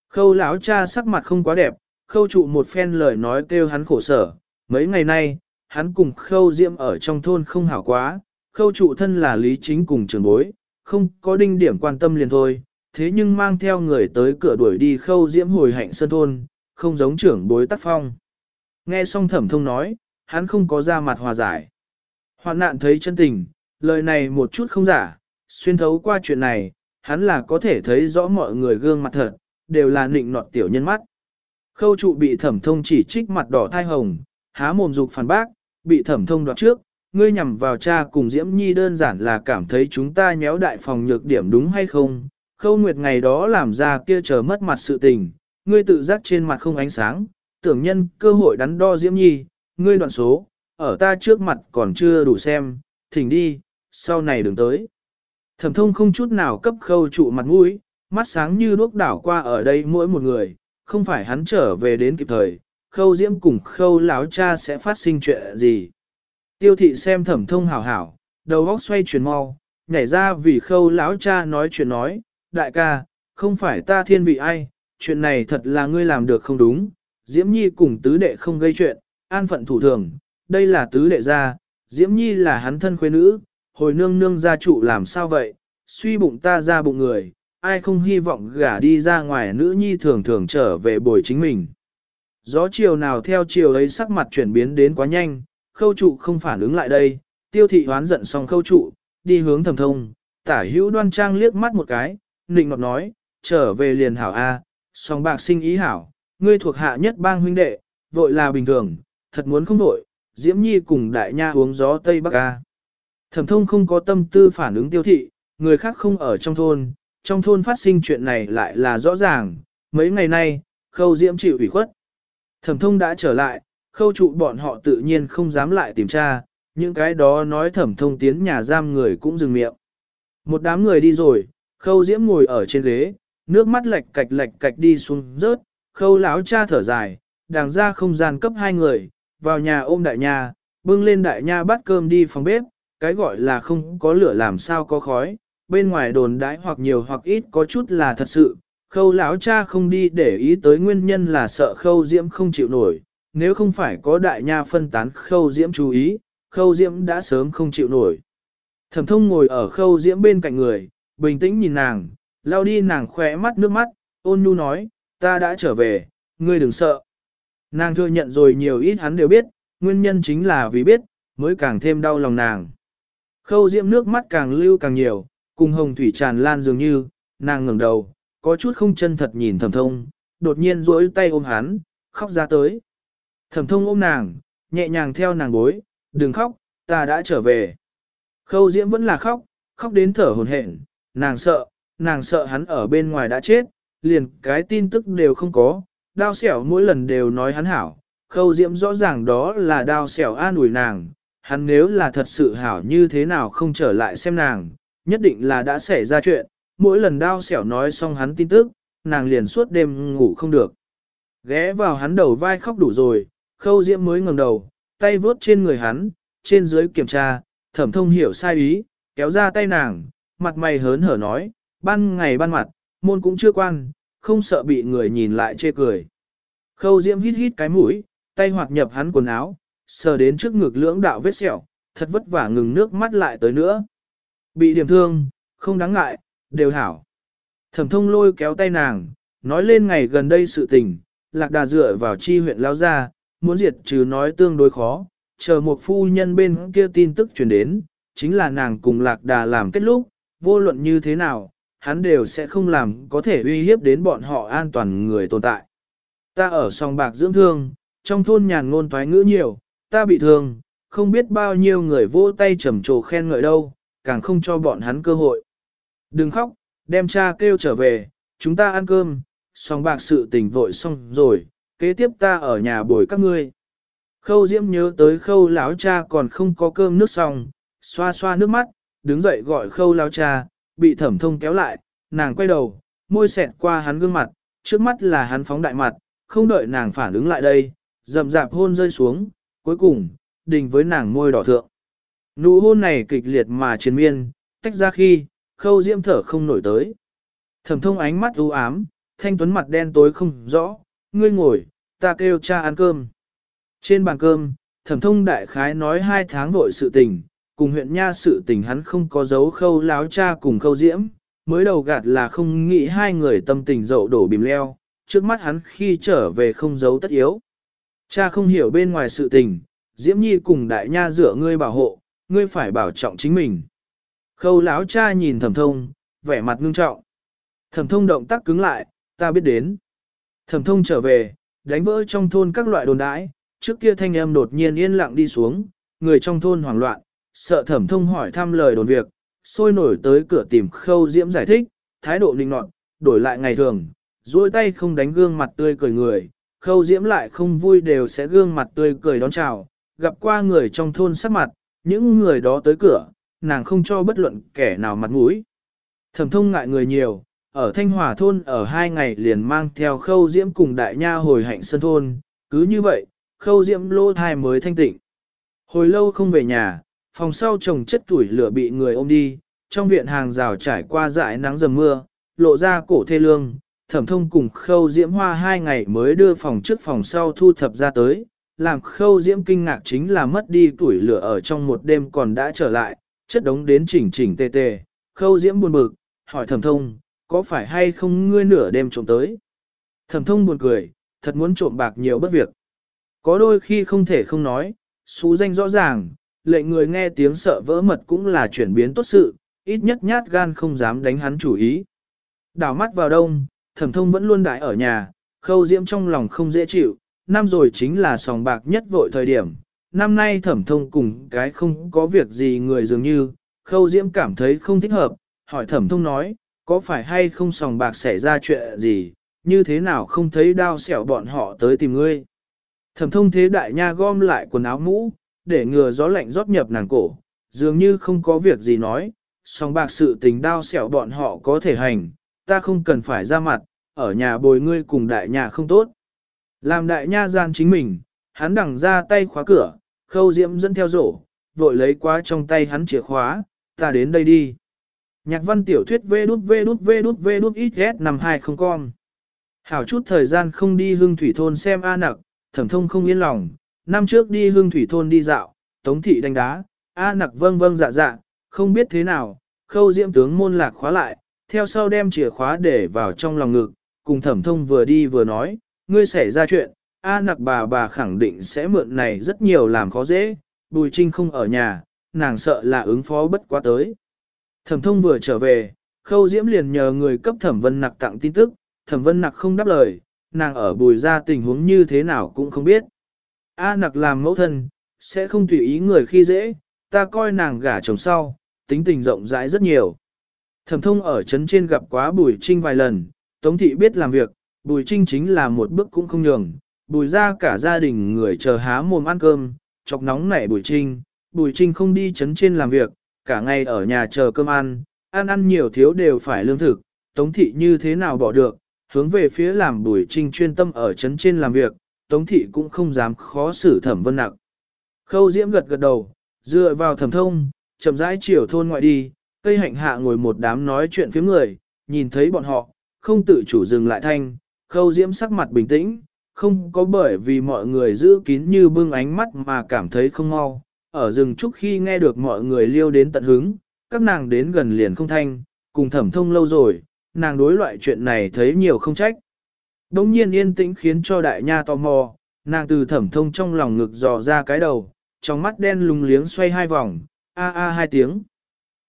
Khâu lão cha sắc mặt không quá đẹp, khâu trụ một phen lời nói kêu hắn khổ sở. Mấy ngày nay, hắn cùng khâu diễm ở trong thôn không hảo quá, khâu trụ thân là lý chính cùng trường bối, không có đinh điểm quan tâm liền thôi, thế nhưng mang theo người tới cửa đuổi đi khâu diễm hồi hạnh sân thôn, không giống trưởng bối tắt phong. Nghe xong thẩm thông nói, hắn không có ra mặt hòa giải. Hoạn nạn thấy chân tình, lời này một chút không giả, xuyên thấu qua chuyện này, hắn là có thể thấy rõ mọi người gương mặt thật, đều là nịnh nọt tiểu nhân mắt. Khâu trụ bị thẩm thông chỉ trích mặt đỏ thai hồng, há mồm dục phản bác, bị thẩm thông đoạt trước, ngươi nhằm vào cha cùng Diễm Nhi đơn giản là cảm thấy chúng ta nhéo đại phòng nhược điểm đúng hay không, khâu nguyệt ngày đó làm ra kia chờ mất mặt sự tình, ngươi tự giác trên mặt không ánh sáng, tưởng nhân cơ hội đắn đo Diễm Nhi, ngươi đoạn số, ở ta trước mặt còn chưa đủ xem, thỉnh đi, sau này đừng tới. Thẩm thông không chút nào cấp khâu trụ mặt mũi, mắt sáng như đuốc đảo qua ở đây mỗi một người, không phải hắn trở về đến kịp thời, khâu diễm cùng khâu láo cha sẽ phát sinh chuyện gì. Tiêu thị xem thẩm thông hảo hảo, đầu óc xoay chuyển mau, nhảy ra vì khâu láo cha nói chuyện nói, đại ca, không phải ta thiên vị ai, chuyện này thật là ngươi làm được không đúng, diễm nhi cùng tứ đệ không gây chuyện, an phận thủ thường, đây là tứ đệ gia, diễm nhi là hắn thân khuê nữ, hồi nương nương gia trụ làm sao vậy, suy bụng ta ra bụng người, ai không hy vọng gả đi ra ngoài nữ nhi thường thường trở về bồi chính mình. Gió chiều nào theo chiều ấy sắc mặt chuyển biến đến quá nhanh, khâu trụ không phản ứng lại đây, tiêu thị hoán giận xong khâu trụ, đi hướng thầm thông, tả hữu đoan trang liếc mắt một cái, nịnh ngọt nói, trở về liền hảo A, song bạc sinh ý hảo, ngươi thuộc hạ nhất bang huynh đệ, vội là bình thường, thật muốn không vội, diễm nhi cùng đại nha uống gió Tây Bắc A. Thẩm thông không có tâm tư phản ứng tiêu thị, người khác không ở trong thôn, trong thôn phát sinh chuyện này lại là rõ ràng, mấy ngày nay, khâu diễm chịu ủy khuất. Thẩm thông đã trở lại, khâu trụ bọn họ tự nhiên không dám lại tìm tra, những cái đó nói thẩm thông tiến nhà giam người cũng dừng miệng. Một đám người đi rồi, khâu diễm ngồi ở trên ghế, nước mắt lệch cạch lệch cạch đi xuống rớt, khâu lão cha thở dài, đàng ra không gian cấp hai người, vào nhà ôm đại nha, bưng lên đại nha bắt cơm đi phòng bếp, cái gọi là không có lửa làm sao có khói, bên ngoài đồn đãi hoặc nhiều hoặc ít có chút là thật sự, khâu lão cha không đi để ý tới nguyên nhân là sợ khâu diễm không chịu nổi, nếu không phải có đại nha phân tán khâu diễm chú ý, khâu diễm đã sớm không chịu nổi. Thẩm thông ngồi ở khâu diễm bên cạnh người, bình tĩnh nhìn nàng, lao đi nàng khỏe mắt nước mắt, ôn nhu nói, ta đã trở về, ngươi đừng sợ. Nàng thừa nhận rồi nhiều ít hắn đều biết, nguyên nhân chính là vì biết, mới càng thêm đau lòng nàng. Khâu diễm nước mắt càng lưu càng nhiều, cùng hồng thủy tràn lan dường như, nàng ngẩng đầu, có chút không chân thật nhìn thẩm thông, đột nhiên duỗi tay ôm hắn, khóc ra tới. Thẩm thông ôm nàng, nhẹ nhàng theo nàng bối, đừng khóc, ta đã trở về. Khâu diễm vẫn là khóc, khóc đến thở hồn hển, nàng sợ, nàng sợ hắn ở bên ngoài đã chết, liền cái tin tức đều không có, đao xẻo mỗi lần đều nói hắn hảo, khâu diễm rõ ràng đó là đao xẻo an ủi nàng, hắn nếu là thật sự hảo như thế nào không trở lại xem nàng, nhất định là đã xảy ra chuyện, mỗi lần đao xẻo nói xong hắn tin tức, nàng liền suốt đêm ngủ không được. Ghé vào hắn đầu vai khóc đủ rồi, khâu diễm mới ngẩng đầu, tay vuốt trên người hắn, trên dưới kiểm tra, thẩm thông hiểu sai ý, kéo ra tay nàng, mặt mày hớn hở nói, ban ngày ban mặt, môn cũng chưa quan, không sợ bị người nhìn lại chê cười. Khâu diễm hít hít cái mũi, tay hoạt nhập hắn quần áo, sờ đến trước ngực lưỡng đạo vết sẹo, thật vất vả ngừng nước mắt lại tới nữa. Bị điểm thương, không đáng ngại, đều hảo. Thẩm thông lôi kéo tay nàng, nói lên ngày gần đây sự tình, lạc đà dựa vào chi huyện lao ra, muốn diệt trừ nói tương đối khó, chờ một phu nhân bên kia tin tức truyền đến, chính là nàng cùng lạc đà làm kết lúc, vô luận như thế nào, hắn đều sẽ không làm có thể uy hiếp đến bọn họ an toàn người tồn tại. Ta ở song bạc dưỡng thương, trong thôn nhàn ngôn thoái ngữ nhiều, ta bị thương, không biết bao nhiêu người vỗ tay trầm trồ khen ngợi đâu, càng không cho bọn hắn cơ hội. Đừng khóc, đem cha kêu trở về, chúng ta ăn cơm, xong bạc sự tình vội xong rồi, kế tiếp ta ở nhà bồi các ngươi. Khâu Diễm nhớ tới khâu lão cha còn không có cơm nước xong, xoa xoa nước mắt, đứng dậy gọi khâu lão cha, bị thẩm thông kéo lại, nàng quay đầu, môi xẹt qua hắn gương mặt, trước mắt là hắn phóng đại mặt, không đợi nàng phản ứng lại đây, rậm rạp hôn rơi xuống, cuối cùng, đình với nàng môi đỏ thượng. Nụ hôn này kịch liệt mà chiến miên, tách ra khi, khâu diễm thở không nổi tới. Thẩm thông ánh mắt u ám, thanh tuấn mặt đen tối không rõ, ngươi ngồi, ta kêu cha ăn cơm. Trên bàn cơm, thẩm thông đại khái nói hai tháng vội sự tình, cùng huyện nha sự tình hắn không có dấu khâu láo cha cùng khâu diễm, mới đầu gạt là không nghĩ hai người tâm tình dậu đổ bìm leo, trước mắt hắn khi trở về không giấu tất yếu. Cha không hiểu bên ngoài sự tình, diễm nhi cùng đại nha dựa ngươi bảo hộ, ngươi phải bảo trọng chính mình. Khâu láo cha nhìn thẩm thông, vẻ mặt ngưng trọng. Thẩm thông động tác cứng lại, ta biết đến. Thẩm thông trở về, đánh vỡ trong thôn các loại đồn đãi, trước kia thanh âm đột nhiên yên lặng đi xuống, người trong thôn hoảng loạn, sợ thẩm thông hỏi thăm lời đồn việc, sôi nổi tới cửa tìm khâu diễm giải thích, thái độ linh nọt, đổi lại ngày thường, duỗi tay không đánh gương mặt tươi cười người, khâu diễm lại không vui đều sẽ gương mặt tươi cười đón chào, gặp qua người trong thôn sắc mặt, những người đó tới cửa, nàng không cho bất luận kẻ nào mặt mũi. Thẩm thông ngại người nhiều, ở Thanh Hòa thôn ở hai ngày liền mang theo khâu diễm cùng đại nha hồi hạnh sân thôn, cứ như vậy, khâu diễm lô thai mới thanh tịnh. Hồi lâu không về nhà, phòng sau trồng chất tuổi lửa bị người ôm đi, trong viện hàng rào trải qua dại nắng dầm mưa, lộ ra cổ thê lương, thẩm thông cùng khâu diễm hoa hai ngày mới đưa phòng trước phòng sau thu thập ra tới, làm khâu diễm kinh ngạc chính là mất đi tuổi lửa ở trong một đêm còn đã trở lại, chất đống đến chỉnh chỉnh tề tề, khâu diễm buồn bực, hỏi thẩm thông, có phải hay không ngươi nửa đêm trộm tới? Thẩm thông buồn cười, thật muốn trộm bạc nhiều bất việc. Có đôi khi không thể không nói, xú danh rõ ràng, lệnh người nghe tiếng sợ vỡ mật cũng là chuyển biến tốt sự, ít nhất nhát gan không dám đánh hắn chủ ý. Đảo mắt vào đông, thẩm thông vẫn luôn đại ở nhà, khâu diễm trong lòng không dễ chịu, năm rồi chính là sòng bạc nhất vội thời điểm. Năm nay thẩm thông cùng cái không có việc gì người dường như, khâu diễm cảm thấy không thích hợp, hỏi thẩm thông nói, có phải hay không sòng bạc xảy ra chuyện gì, như thế nào không thấy đao xẻo bọn họ tới tìm ngươi. Thẩm thông thế đại nha gom lại quần áo mũ, để ngừa gió lạnh rót nhập nàng cổ, dường như không có việc gì nói, song bạc sự tình đao xẻo bọn họ có thể hành, ta không cần phải ra mặt, ở nhà bồi ngươi cùng đại nhà không tốt. Làm đại nha gian chính mình, hắn đằng ra tay khóa cửa, khâu diễm dẫn theo rổ, vội lấy quá trong tay hắn chìa khóa, ta đến đây đi. Nhạc văn tiểu thuyết vê đút vê đút vê đút vê đút ít ghét năm hai không con. Hảo chút thời gian không đi hương thủy thôn xem A nặc, thẩm thông không yên lòng, năm trước đi hương thủy thôn đi dạo, tống thị đánh đá, A nặc vâng vâng dạ dạ, không biết thế nào, khâu diễm tướng môn lạc khóa lại, theo sau đem chìa khóa để vào trong lòng ngực, cùng thẩm thông vừa đi vừa nói, ngươi xảy ra chuyện, A nặc bà bà khẳng định sẽ mượn này rất nhiều làm khó dễ, bùi trinh không ở nhà, nàng sợ là ứng phó bất quá tới. Thẩm thông vừa trở về, khâu diễm liền nhờ người cấp thẩm vân nặc tặng tin tức, thẩm vân nặc không đáp lời, nàng ở bùi ra tình huống như thế nào cũng không biết. A nặc làm mẫu thân, sẽ không tùy ý người khi dễ, ta coi nàng gả chồng sau, tính tình rộng rãi rất nhiều. Thẩm thông ở trấn trên gặp quá bùi trinh vài lần, tống thị biết làm việc, bùi trinh chính là một bước cũng không nhường, bùi ra cả gia đình người chờ há mồm ăn cơm, chọc nóng nảy bùi trinh, bùi trinh không đi trấn trên làm việc, cả ngày ở nhà chờ cơm ăn, ăn ăn nhiều thiếu đều phải lương thực, tống thị như thế nào bỏ được, hướng về phía làm bùi trinh chuyên tâm ở trấn trên làm việc, tống thị cũng không dám khó xử thẩm vân nặng, Khâu diễm gật gật đầu, dựa vào thẩm thông, chậm rãi chiều thôn ngoại đi, cây hạnh hạ ngồi một đám nói chuyện phía người, nhìn thấy bọn họ, không tự chủ dừng lại thanh, khâu diễm sắc mặt bình tĩnh, không có bởi vì mọi người giữ kín như bưng ánh mắt mà cảm thấy không mau. Ở rừng trúc khi nghe được mọi người liêu đến tận hứng, các nàng đến gần liền không thanh, cùng thẩm thông lâu rồi, nàng đối loại chuyện này thấy nhiều không trách. đống nhiên yên tĩnh khiến cho đại nha tò mò, nàng từ thẩm thông trong lòng ngực dò ra cái đầu, trong mắt đen lùng liếng xoay hai vòng, a a hai tiếng.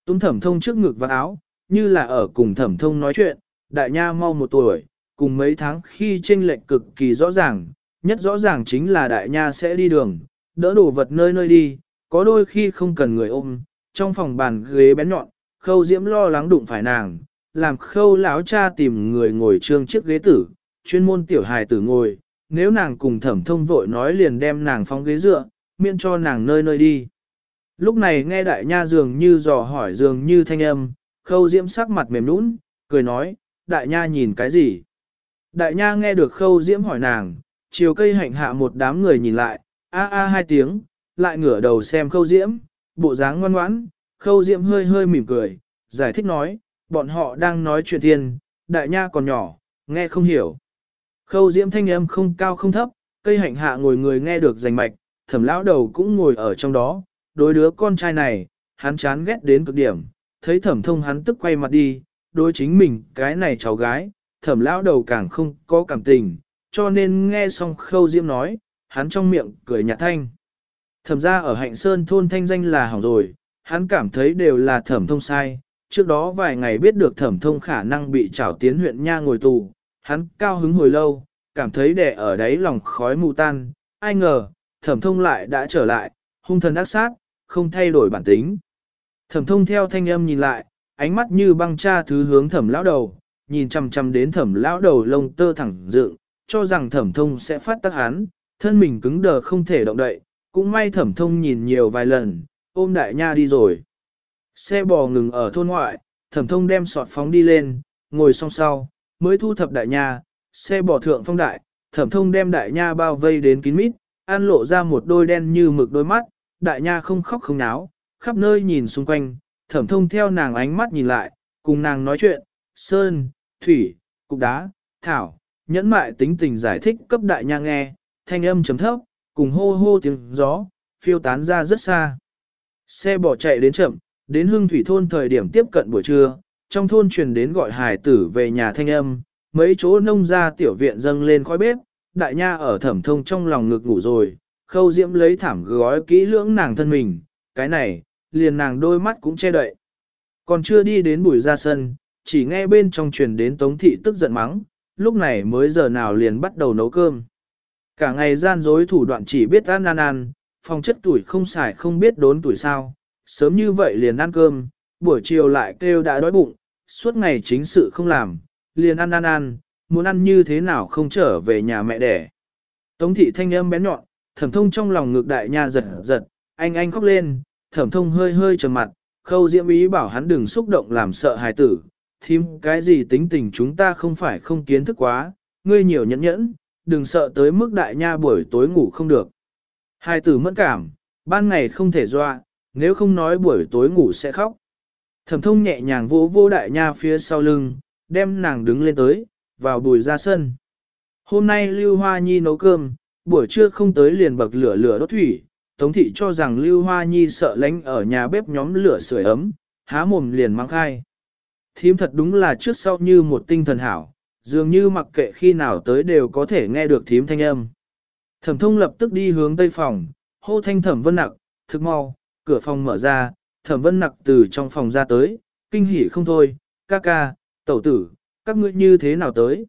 Túm thẩm thông trước ngực và áo, như là ở cùng thẩm thông nói chuyện, đại nha mau một tuổi, cùng mấy tháng khi tranh lệch cực kỳ rõ ràng, nhất rõ ràng chính là đại nha sẽ đi đường, đỡ đồ vật nơi nơi đi, có đôi khi không cần người ôm, trong phòng bàn ghế bén nhọn, khâu diễm lo lắng đụng phải nàng, làm khâu lão cha tìm người ngồi trương chiếc ghế tử, chuyên môn tiểu hài tử ngồi, nếu nàng cùng thẩm thông vội nói liền đem nàng phóng ghế dựa, miễn cho nàng nơi nơi đi. Lúc này nghe đại nha dường như dò hỏi dường như thanh âm, khâu diễm sắc mặt mềm nũng, cười nói, đại nha nhìn cái gì? Đại nha nghe được khâu diễm hỏi nàng, chiều cây hạnh hạ một đám người nhìn lại, a a hai tiếng, lại ngửa đầu xem khâu diễm, bộ dáng ngoan ngoãn, khâu diễm hơi hơi mỉm cười, giải thích nói, bọn họ đang nói chuyện thiên, đại nha còn nhỏ, nghe không hiểu. Khâu diễm thanh âm không cao không thấp, cây hạnh hạ ngồi người nghe được rành mạch, thẩm lão đầu cũng ngồi ở trong đó, đối đứa con trai này, hắn chán ghét đến cực điểm, thấy thẩm thông hắn tức quay mặt đi, đối chính mình cái này cháu gái, thẩm lão đầu càng không có cảm tình, cho nên nghe xong khâu diễm nói, hắn trong miệng cười nhạt thanh. Thẩm ra ở hạnh sơn thôn thanh danh là hỏng rồi, hắn cảm thấy đều là thẩm thông sai, trước đó vài ngày biết được thẩm thông khả năng bị trảo tiến huyện nha ngồi tù, hắn cao hứng hồi lâu, cảm thấy đẻ ở đấy lòng khói mù tan, ai ngờ, thẩm thông lại đã trở lại, hung thần ác sát, không thay đổi bản tính. Thẩm thông theo thanh âm nhìn lại, ánh mắt như băng cha thứ hướng thẩm lão đầu, nhìn chằm chằm đến thẩm lão đầu lông tơ thẳng dựng, cho rằng thẩm thông sẽ phát tác hắn, thân mình cứng đờ không thể động đậy, cũng may thẩm thông nhìn nhiều vài lần, ôm đại nha đi rồi. Xe bò ngừng ở thôn ngoại, thẩm thông đem sọt phóng đi lên, ngồi song sau, mới thu thập đại nha, xe bò thượng phong đại, thẩm thông đem đại nha bao vây đến kín mít, an lộ ra một đôi đen như mực đôi mắt, đại nha không khóc không náo, khắp nơi nhìn xung quanh, thẩm thông theo nàng ánh mắt nhìn lại, cùng nàng nói chuyện, sơn, thủy, cục đá, thảo, nhẫn mại tính tình giải thích cấp đại nha nghe, thanh âm chấm thấp, cùng hô hô tiếng gió, phiêu tán ra rất xa. Xe bỏ chạy đến chậm, đến hương thủy thôn thời điểm tiếp cận buổi trưa, trong thôn truyền đến gọi hải tử về nhà thanh âm, mấy chỗ nông ra tiểu viện dâng lên khói bếp, đại nha ở thẩm thông trong lòng ngực ngủ rồi, khâu diễm lấy thảm gói kỹ lưỡng nàng thân mình, cái này, liền nàng đôi mắt cũng che đậy. Còn chưa đi đến bùi ra sân, chỉ nghe bên trong truyền đến tống thị tức giận mắng, lúc này mới giờ nào liền bắt đầu nấu cơm. Cả ngày gian dối thủ đoạn chỉ biết ăn ăn ăn, phòng chất tuổi không xài không biết đốn tuổi sao, sớm như vậy liền ăn cơm, buổi chiều lại kêu đã đói bụng, suốt ngày chính sự không làm, liền ăn ăn ăn, muốn ăn như thế nào không trở về nhà mẹ đẻ. Tống thị thanh âm bén nhọn, thẩm thông trong lòng ngược đại nha giật giật, anh anh khóc lên, thẩm thông hơi hơi trầm mặt, khâu diễm ý bảo hắn đừng xúc động làm sợ hài tử, thím cái gì tính tình chúng ta không phải không kiến thức quá, ngươi nhiều nhẫn nhẫn, đừng sợ tới mức đại nha buổi tối ngủ không được. Hài tử mẫn cảm, ban ngày không thể dọa, nếu không nói buổi tối ngủ sẽ khóc. Thẩm thông nhẹ nhàng vỗ vô đại nha phía sau lưng, đem nàng đứng lên tới, vào bùi ra sân. Hôm nay Lưu Hoa Nhi nấu cơm, buổi trưa không tới liền bậc lửa lửa đốt thủy, Tống thị cho rằng Lưu Hoa Nhi sợ lánh ở nhà bếp nhóm lửa sưởi ấm, há mồm liền mang khai. Thím thật đúng là trước sau như một tinh thần hảo, dường như mặc kệ khi nào tới đều có thể nghe được thím thanh âm. Thẩm thông lập tức đi hướng tây phòng, hô thanh thẩm vân nặc, thức mau, cửa phòng mở ra, thẩm vân nặc từ trong phòng ra tới, kinh hỉ không thôi, ca ca, tẩu tử, các ngươi như thế nào tới.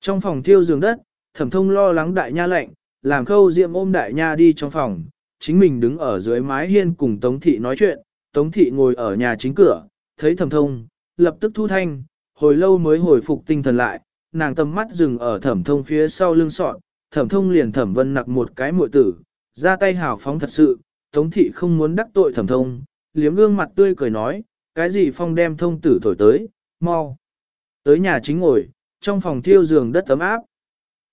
Trong phòng thiêu giường đất, thẩm thông lo lắng đại nha lạnh, làm khâu diệm ôm đại nha đi trong phòng, chính mình đứng ở dưới mái hiên cùng Tống Thị nói chuyện, Tống Thị ngồi ở nhà chính cửa, thấy thẩm thông, lập tức thu thanh, hồi lâu mới hồi phục tinh thần lại, nàng tầm mắt dừng ở thẩm thông phía sau lưng sọn, thẩm thông liền thẩm vân nặc một cái muội tử, ra tay hào phóng thật sự, Tống Thị không muốn đắc tội thẩm thông, liếm gương mặt tươi cười nói, cái gì phong đem thông tử thổi tới, mau. Tới nhà chính ngồi, trong phòng thiêu giường đất tấm áp.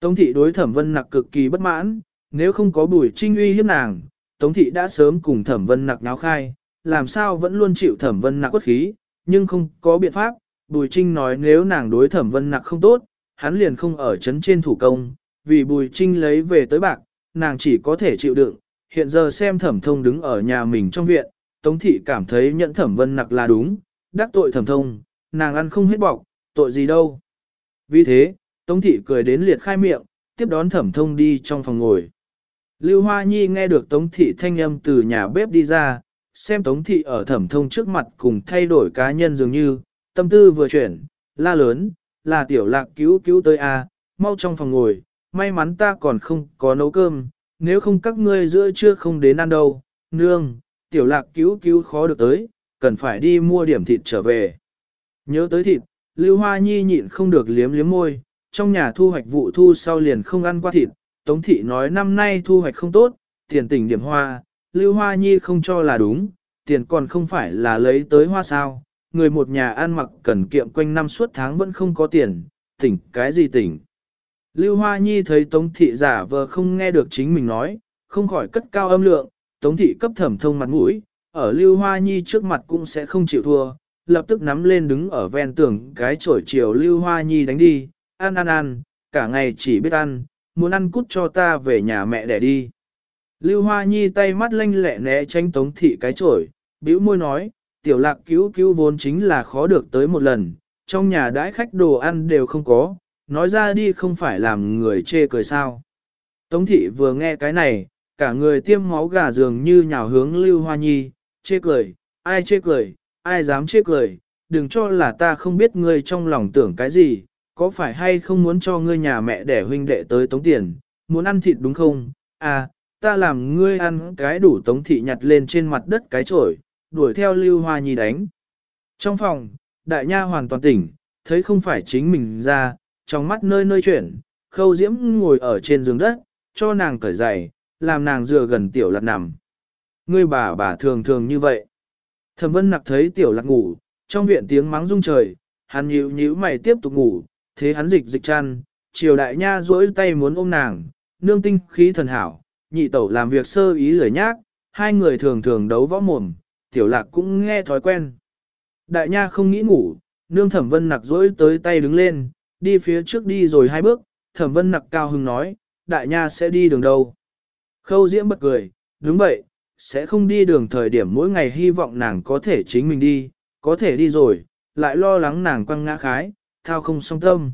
Tống thị đối thẩm vân nặc cực kỳ bất mãn, nếu không có bùi trinh uy hiếp nàng, Tống thị đã sớm cùng thẩm vân nặc náo khai, làm sao vẫn luôn chịu thẩm vân nặc quất khí, nhưng không có biện pháp, bùi trinh nói nếu nàng đối thẩm vân nặc không tốt, hắn liền không ở chấn trên thủ công, vì bùi trinh lấy về tới bạc, nàng chỉ có thể chịu đựng, hiện giờ xem thẩm thông đứng ở nhà mình trong viện, Tống thị cảm thấy nhận thẩm vân nặc là đúng, đắc tội thẩm thông, nàng ăn không hết bọc, tội gì đâu. Vì thế, Tống thị cười đến liệt khai miệng, tiếp đón thẩm thông đi trong phòng ngồi. Lưu Hoa Nhi nghe được Tống thị thanh âm từ nhà bếp đi ra, xem Tống thị ở thẩm thông trước mặt cùng thay đổi cá nhân dường như, tâm tư vừa chuyển, la lớn, là tiểu lạc cứu cứu tới a, à, mau trong phòng ngồi, may mắn ta còn không có nấu cơm, nếu không các ngươi giữa trưa không đến ăn đâu, nương, tiểu lạc cứu cứu khó được tới, cần phải đi mua điểm thịt trở về. Nhớ tới thịt, Lưu Hoa Nhi nhịn không được liếm liếm môi, trong nhà thu hoạch vụ thu sau liền không ăn qua thịt, Tống Thị nói năm nay thu hoạch không tốt, tiền tỉnh điểm hoa, Lưu Hoa Nhi không cho là đúng, tiền còn không phải là lấy tới hoa sao, người một nhà ăn mặc cần kiệm quanh năm suốt tháng vẫn không có tiền, tỉnh cái gì tỉnh. Lưu Hoa Nhi thấy Tống Thị giả vờ không nghe được chính mình nói, không khỏi cất cao âm lượng, Tống Thị cấp thẩm thông mặt mũi, ở Lưu Hoa Nhi trước mặt cũng sẽ không chịu thua, lập tức nắm lên đứng ở ven tường cái chổi chiều Lưu Hoa Nhi đánh đi, ăn ăn ăn, cả ngày chỉ biết ăn, muốn ăn cút cho ta về nhà mẹ để đi. Lưu Hoa Nhi tay mắt lanh lẹ né tránh tống thị cái chổi, bĩu môi nói, tiểu lạc cứu cứu vốn chính là khó được tới một lần, trong nhà đãi khách đồ ăn đều không có, nói ra đi không phải làm người chê cười sao. Tống thị vừa nghe cái này, cả người tiêm máu gà dường như nhào hướng Lưu Hoa Nhi, chê cười, ai chê cười, ai dám chê cười, đừng cho là ta không biết ngươi trong lòng tưởng cái gì, có phải hay không muốn cho ngươi nhà mẹ đẻ huynh đệ tới tống tiền, muốn ăn thịt đúng không? À, ta làm ngươi ăn cái đủ tống thị nhặt lên trên mặt đất cái chổi, đuổi theo Lưu Hoa Nhi đánh. Trong phòng, đại nha hoàn toàn tỉnh, thấy không phải chính mình ra, trong mắt nơi nơi chuyển, khâu diễm ngồi ở trên giường đất, cho nàng cởi giày, làm nàng dựa gần tiểu lạc nằm. Ngươi bà bà thường thường như vậy. Thẩm vân nặc thấy tiểu lạc ngủ, trong viện tiếng mắng rung trời, hắn nhíu nhíu mày tiếp tục ngủ, thế hắn dịch dịch chăn, triều đại nha duỗi tay muốn ôm nàng, nương tinh khí thần hảo, nhị tẩu làm việc sơ ý lười nhác, hai người thường thường đấu võ mồm, tiểu lạc cũng nghe thói quen. Đại nha không nghĩ ngủ, nương thẩm vân nặc duỗi tới tay đứng lên, đi phía trước đi rồi hai bước, thẩm vân nặc cao hưng nói, đại nha sẽ đi đường đâu. Khâu diễm bật cười, đúng vậy, sẽ không đi đường thời điểm mỗi ngày hy vọng nàng có thể chính mình đi, có thể đi rồi, lại lo lắng nàng quăng ngã khái, thao không song tâm.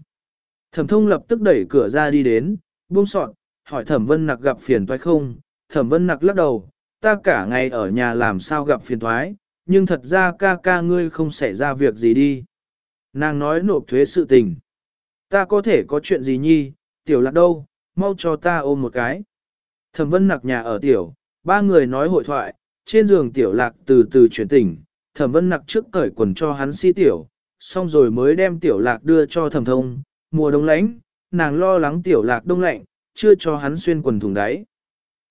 Thẩm thông lập tức đẩy cửa ra đi đến, buông sọn, hỏi thẩm vân nặc gặp phiền toái không, thẩm vân nặc lắc đầu, ta cả ngày ở nhà làm sao gặp phiền toái, nhưng thật ra ca ca ngươi không xảy ra việc gì đi. Nàng nói nộp thuế sự tình. Ta có thể có chuyện gì nhi, tiểu lạc đâu, mau cho ta ôm một cái. Thẩm vân nặc nhà ở tiểu, ba người nói hội thoại, trên giường tiểu lạc từ từ chuyển tỉnh, thẩm vân nặc trước cởi quần cho hắn si tiểu, xong rồi mới đem tiểu lạc đưa cho thẩm thông, mùa đông lạnh, nàng lo lắng tiểu lạc đông lạnh, chưa cho hắn xuyên quần thùng đáy.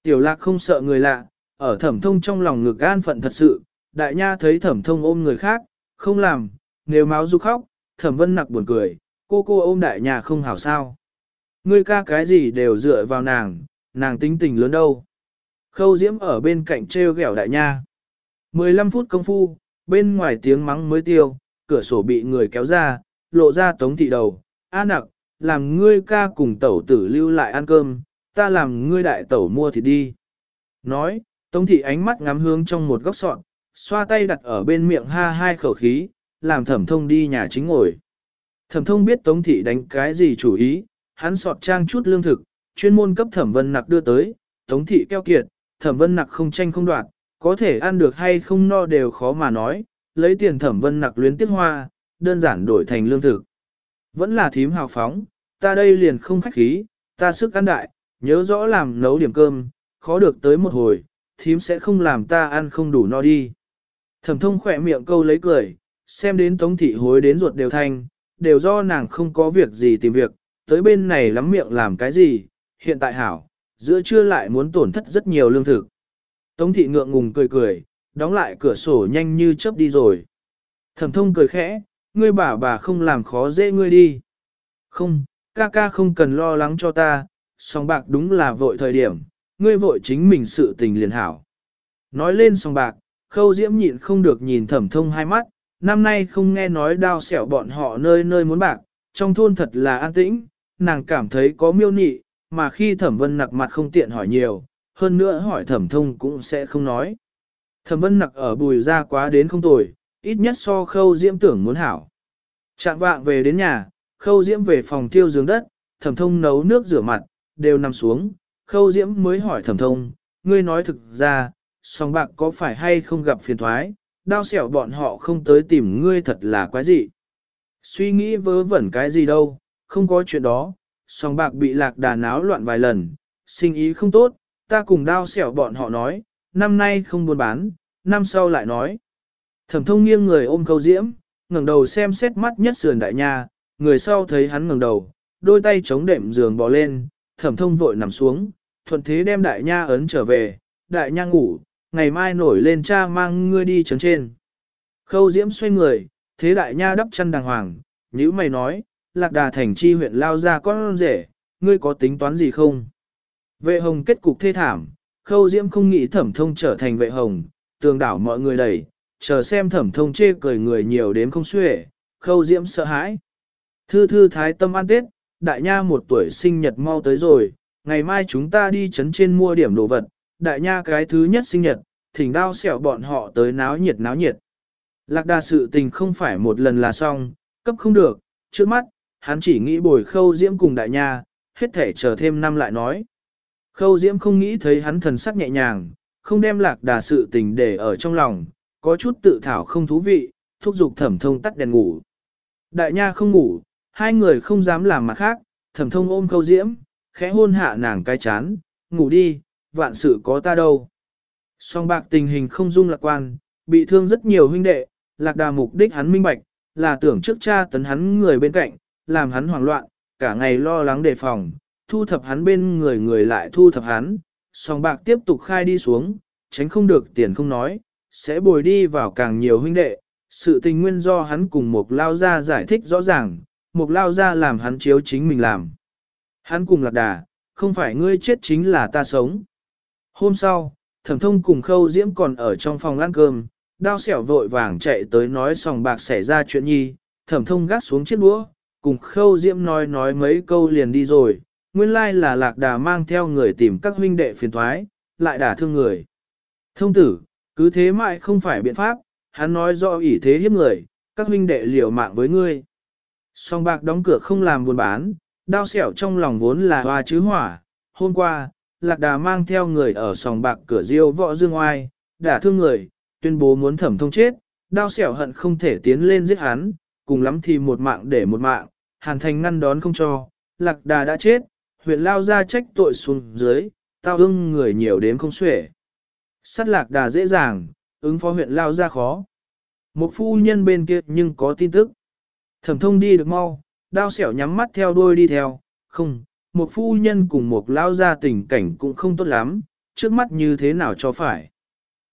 Tiểu lạc không sợ người lạ, ở thẩm thông trong lòng ngực an phận thật sự, đại nha thấy thẩm thông ôm người khác, không làm, nếu máu du khóc, thẩm vân nặc buồn cười, cô cô ôm đại nha không hảo sao. Ngươi ca cái gì đều dựa vào nàng, nàng tính tình lớn đâu. Khâu diễm ở bên cạnh treo ghẹo đại nha. 15 phút công phu, bên ngoài tiếng mắng mới tiêu, cửa sổ bị người kéo ra, lộ ra tống thị đầu. A nặc, làm ngươi ca cùng tẩu tử lưu lại ăn cơm, ta làm ngươi đại tẩu mua thịt đi. Nói, tống thị ánh mắt ngắm hướng trong một góc sọn, xoa tay đặt ở bên miệng ha hai khẩu khí, làm thẩm thông đi nhà chính ngồi. Thẩm thông biết tống thị đánh cái gì chủ ý, hắn sọt trang chút lương thực, chuyên môn cấp thẩm vân nặc đưa tới, tống thị keo kiệt, thẩm vân nặc không tranh không đoạt, có thể ăn được hay không no đều khó mà nói, lấy tiền thẩm vân nặc luyến tiết hoa, đơn giản đổi thành lương thực. Vẫn là thím hào phóng, ta đây liền không khách khí, ta sức ăn đại, nhớ rõ làm nấu điểm cơm, khó được tới một hồi, thím sẽ không làm ta ăn không đủ no đi. Thẩm thông khỏe miệng câu lấy cười, xem đến tống thị hối đến ruột đều thanh, đều do nàng không có việc gì tìm việc, tới bên này lắm miệng làm cái gì, hiện tại hảo, giữa trưa lại muốn tổn thất rất nhiều lương thực. Tống thị ngượng ngùng cười cười, đóng lại cửa sổ nhanh như chớp đi rồi. Thẩm thông cười khẽ, ngươi bà bà không làm khó dễ ngươi đi. Không, ca ca không cần lo lắng cho ta, song bạc đúng là vội thời điểm, ngươi vội chính mình sự tình liền hảo. Nói lên song bạc, khâu diễm nhịn không được nhìn thẩm thông hai mắt, năm nay không nghe nói đao xẻo bọn họ nơi nơi muốn bạc, trong thôn thật là an tĩnh, nàng cảm thấy có miêu nị, mà khi thẩm vân nặc mặt không tiện hỏi nhiều, hơn nữa hỏi thẩm thông cũng sẽ không nói. Thẩm vân nặc ở bùi ra quá đến không tồi, ít nhất so khâu diễm tưởng muốn hảo. Trạng vạng về đến nhà, khâu diễm về phòng tiêu giường đất, thẩm thông nấu nước rửa mặt, đều nằm xuống, khâu diễm mới hỏi thẩm thông, ngươi nói thực ra, song bạc có phải hay không gặp phiền thoái, đao xẻo bọn họ không tới tìm ngươi thật là quái gì. Suy nghĩ vớ vẩn cái gì đâu, không có chuyện đó, song bạc bị lạc đà náo loạn vài lần, sinh ý không tốt, ta cùng đao xẻo bọn họ nói, năm nay không buôn bán, năm sau lại nói. Thẩm thông nghiêng người ôm khâu diễm, ngẩng đầu xem xét mắt nhất sườn đại nha, người sau thấy hắn ngẩng đầu, đôi tay chống đệm giường bò lên, thẩm thông vội nằm xuống, thuận thế đem đại nha ấn trở về, đại nha ngủ, ngày mai nổi lên cha mang ngươi đi trấn trên. Khâu diễm xoay người, thế đại nha đắp chân đàng hoàng, nhữ mày nói, lạc đà thành chi huyện lao ra con rể, ngươi có tính toán gì không? Vệ hồng kết cục thê thảm, khâu diễm không nghĩ thẩm thông trở thành vệ hồng, tường đảo mọi người đẩy, chờ xem thẩm thông chê cười người nhiều đến không xuể, khâu diễm sợ hãi. Thư thư thái tâm ăn tết, đại nha một tuổi sinh nhật mau tới rồi, ngày mai chúng ta đi chấn trên mua điểm đồ vật, đại nha cái thứ nhất sinh nhật, thỉnh đao xẻo bọn họ tới náo nhiệt náo nhiệt. Lạc đà sự tình không phải một lần là xong, cấp không được, trước mắt, hắn chỉ nghĩ bồi khâu diễm cùng đại nha, hết thể chờ thêm năm lại nói. Khâu diễm không nghĩ thấy hắn thần sắc nhẹ nhàng, không đem lạc đà sự tình để ở trong lòng, có chút tự thảo không thú vị, thúc giục thẩm thông tắt đèn ngủ. Đại nha không ngủ, hai người không dám làm mặt khác, thẩm thông ôm khâu diễm, khẽ hôn hạ nàng cái chán, ngủ đi, vạn sự có ta đâu. Song bạc tình hình không dung lạc quan, bị thương rất nhiều huynh đệ, lạc đà mục đích hắn minh bạch, là tưởng trước cha tấn hắn người bên cạnh, làm hắn hoảng loạn, cả ngày lo lắng đề phòng, thu thập hắn bên người người lại thu thập hắn, song bạc tiếp tục khai đi xuống, tránh không được tiền không nói, sẽ bồi đi vào càng nhiều huynh đệ, sự tình nguyên do hắn cùng một lao gia giải thích rõ ràng, một lao gia làm hắn chiếu chính mình làm. Hắn cùng lạc đà, không phải ngươi chết chính là ta sống. Hôm sau, thẩm thông cùng khâu diễm còn ở trong phòng ăn cơm, đao xẻo vội vàng chạy tới nói sòng bạc xảy ra chuyện nhi, thẩm thông gác xuống chiếc đũa, cùng khâu diễm nói nói mấy câu liền đi rồi, nguyên lai là lạc đà mang theo người tìm các huynh đệ phiền thoái, lại đả thương người. Thông tử, cứ thế mãi không phải biện pháp, hắn nói do ỷ thế hiếp người, các huynh đệ liều mạng với ngươi. Song bạc đóng cửa không làm buôn bán, đao xẻo trong lòng vốn là hoa chứ hỏa. Hôm qua, lạc đà mang theo người ở sòng bạc cửa riêu võ dương oai, đả thương người, tuyên bố muốn thẩm thông chết, đao xẻo hận không thể tiến lên giết hắn, cùng lắm thì một mạng để một mạng, hàn thành ngăn đón không cho, lạc đà đã chết, huyện lao ra trách tội xuống dưới, tao ưng người nhiều đến không xuể. Sát lạc đà dễ dàng, ứng phó huyện lao ra khó. Một phu nhân bên kia nhưng có tin tức. Thẩm thông đi được mau, đao xẻo nhắm mắt theo đuôi đi theo, không, một phu nhân cùng một lao ra tình cảnh cũng không tốt lắm, trước mắt như thế nào cho phải.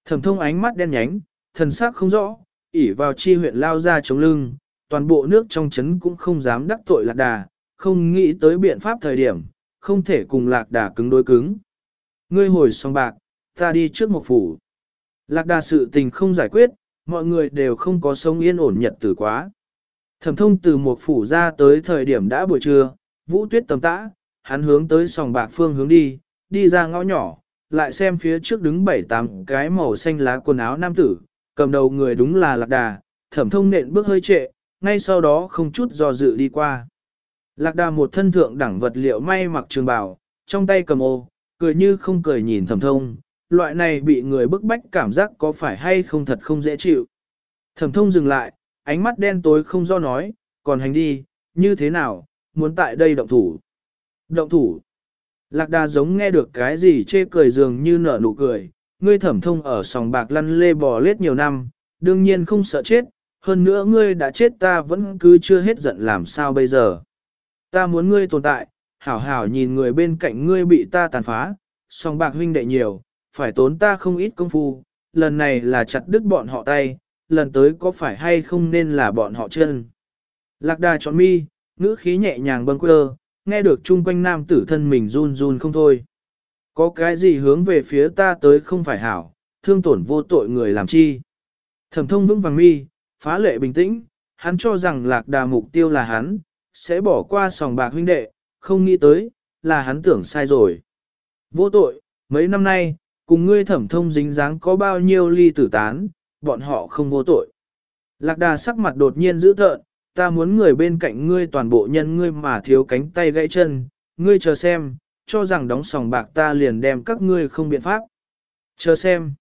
Thẩm thông ánh mắt đen nhánh, thần sắc không rõ, ỉ vào chi huyện lao ra chống lưng, toàn bộ nước trong chấn cũng không dám đắc tội lạc đà, không nghĩ tới biện pháp thời điểm, không thể cùng lạc đà cứng đối cứng. Ngươi hồi xong bạc, ta đi trước một phủ. Lạc đà sự tình không giải quyết, mọi người đều không có sống yên ổn nhật tử quá. Thẩm thông từ một phủ ra tới thời điểm đã buổi trưa, vũ tuyết tầm tã, hắn hướng tới sòng bạc phương hướng đi, đi ra ngõ nhỏ, lại xem phía trước đứng bảy tám cái màu xanh lá quần áo nam tử, cầm đầu người đúng là lạc đà, thẩm thông nện bước hơi trệ, ngay sau đó không chút do dự đi qua. Lạc đà một thân thượng đẳng vật liệu may mặc trường bào, trong tay cầm ô, cười như không cười nhìn thẩm thông, loại này bị người bức bách cảm giác có phải hay không thật không dễ chịu. Thẩm thông dừng lại, ánh mắt đen tối không do nói, còn hành đi, như thế nào, muốn tại đây động thủ. Động thủ. Lạc đà giống nghe được cái gì chê cười dường như nở nụ cười, ngươi thẩm thông ở sòng bạc lăn lê bò lết nhiều năm, đương nhiên không sợ chết, hơn nữa ngươi đã chết ta vẫn cứ chưa hết giận làm sao bây giờ. Ta muốn ngươi tồn tại, hảo hảo nhìn người bên cạnh ngươi bị ta tàn phá, Song bạc huynh đệ nhiều, phải tốn ta không ít công phu, lần này là chặt đứt bọn họ tay, lần tới có phải hay không nên là bọn họ chân. Lạc đà chọn mi, ngữ khí nhẹ nhàng bâng quơ, nghe được chung quanh nam tử thân mình run run không thôi. Có cái gì hướng về phía ta tới không phải hảo, thương tổn vô tội người làm chi. Thẩm thông vững vàng mi, phá lệ bình tĩnh, hắn cho rằng lạc đà mục tiêu là hắn, sẽ bỏ qua sòng bạc huynh đệ, không nghĩ tới, là hắn tưởng sai rồi. Vô tội, mấy năm nay, cùng ngươi thẩm thông dính dáng có bao nhiêu ly tử tán, bọn họ không vô tội. Lạc đà sắc mặt đột nhiên dữ tợn, ta muốn người bên cạnh ngươi toàn bộ nhân ngươi mà thiếu cánh tay gãy chân, ngươi chờ xem, cho rằng đóng sòng bạc ta liền đem các ngươi không biện pháp. Chờ xem.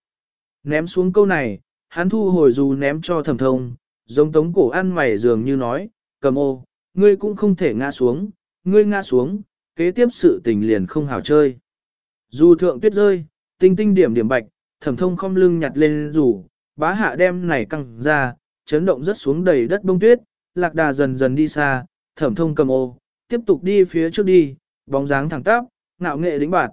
Ném xuống câu này, hắn thu hồi dù ném cho thẩm thông, giống tống cổ ăn mày dường như nói, cầm ô, ngươi cũng không thể ngã xuống, ngươi ngã xuống, kế tiếp sự tình liền không hảo chơi. Dù thượng tuyết rơi, tinh tinh điểm điểm bạch, thẩm thông không lưng nhặt lên rủ, bá hạ đem này căng ra, chấn động rất xuống đầy đất bông tuyết, lạc đà dần dần đi xa, thẩm thông cầm ô, tiếp tục đi phía trước đi, bóng dáng thẳng tắp, ngạo nghệ đĩnh bạt.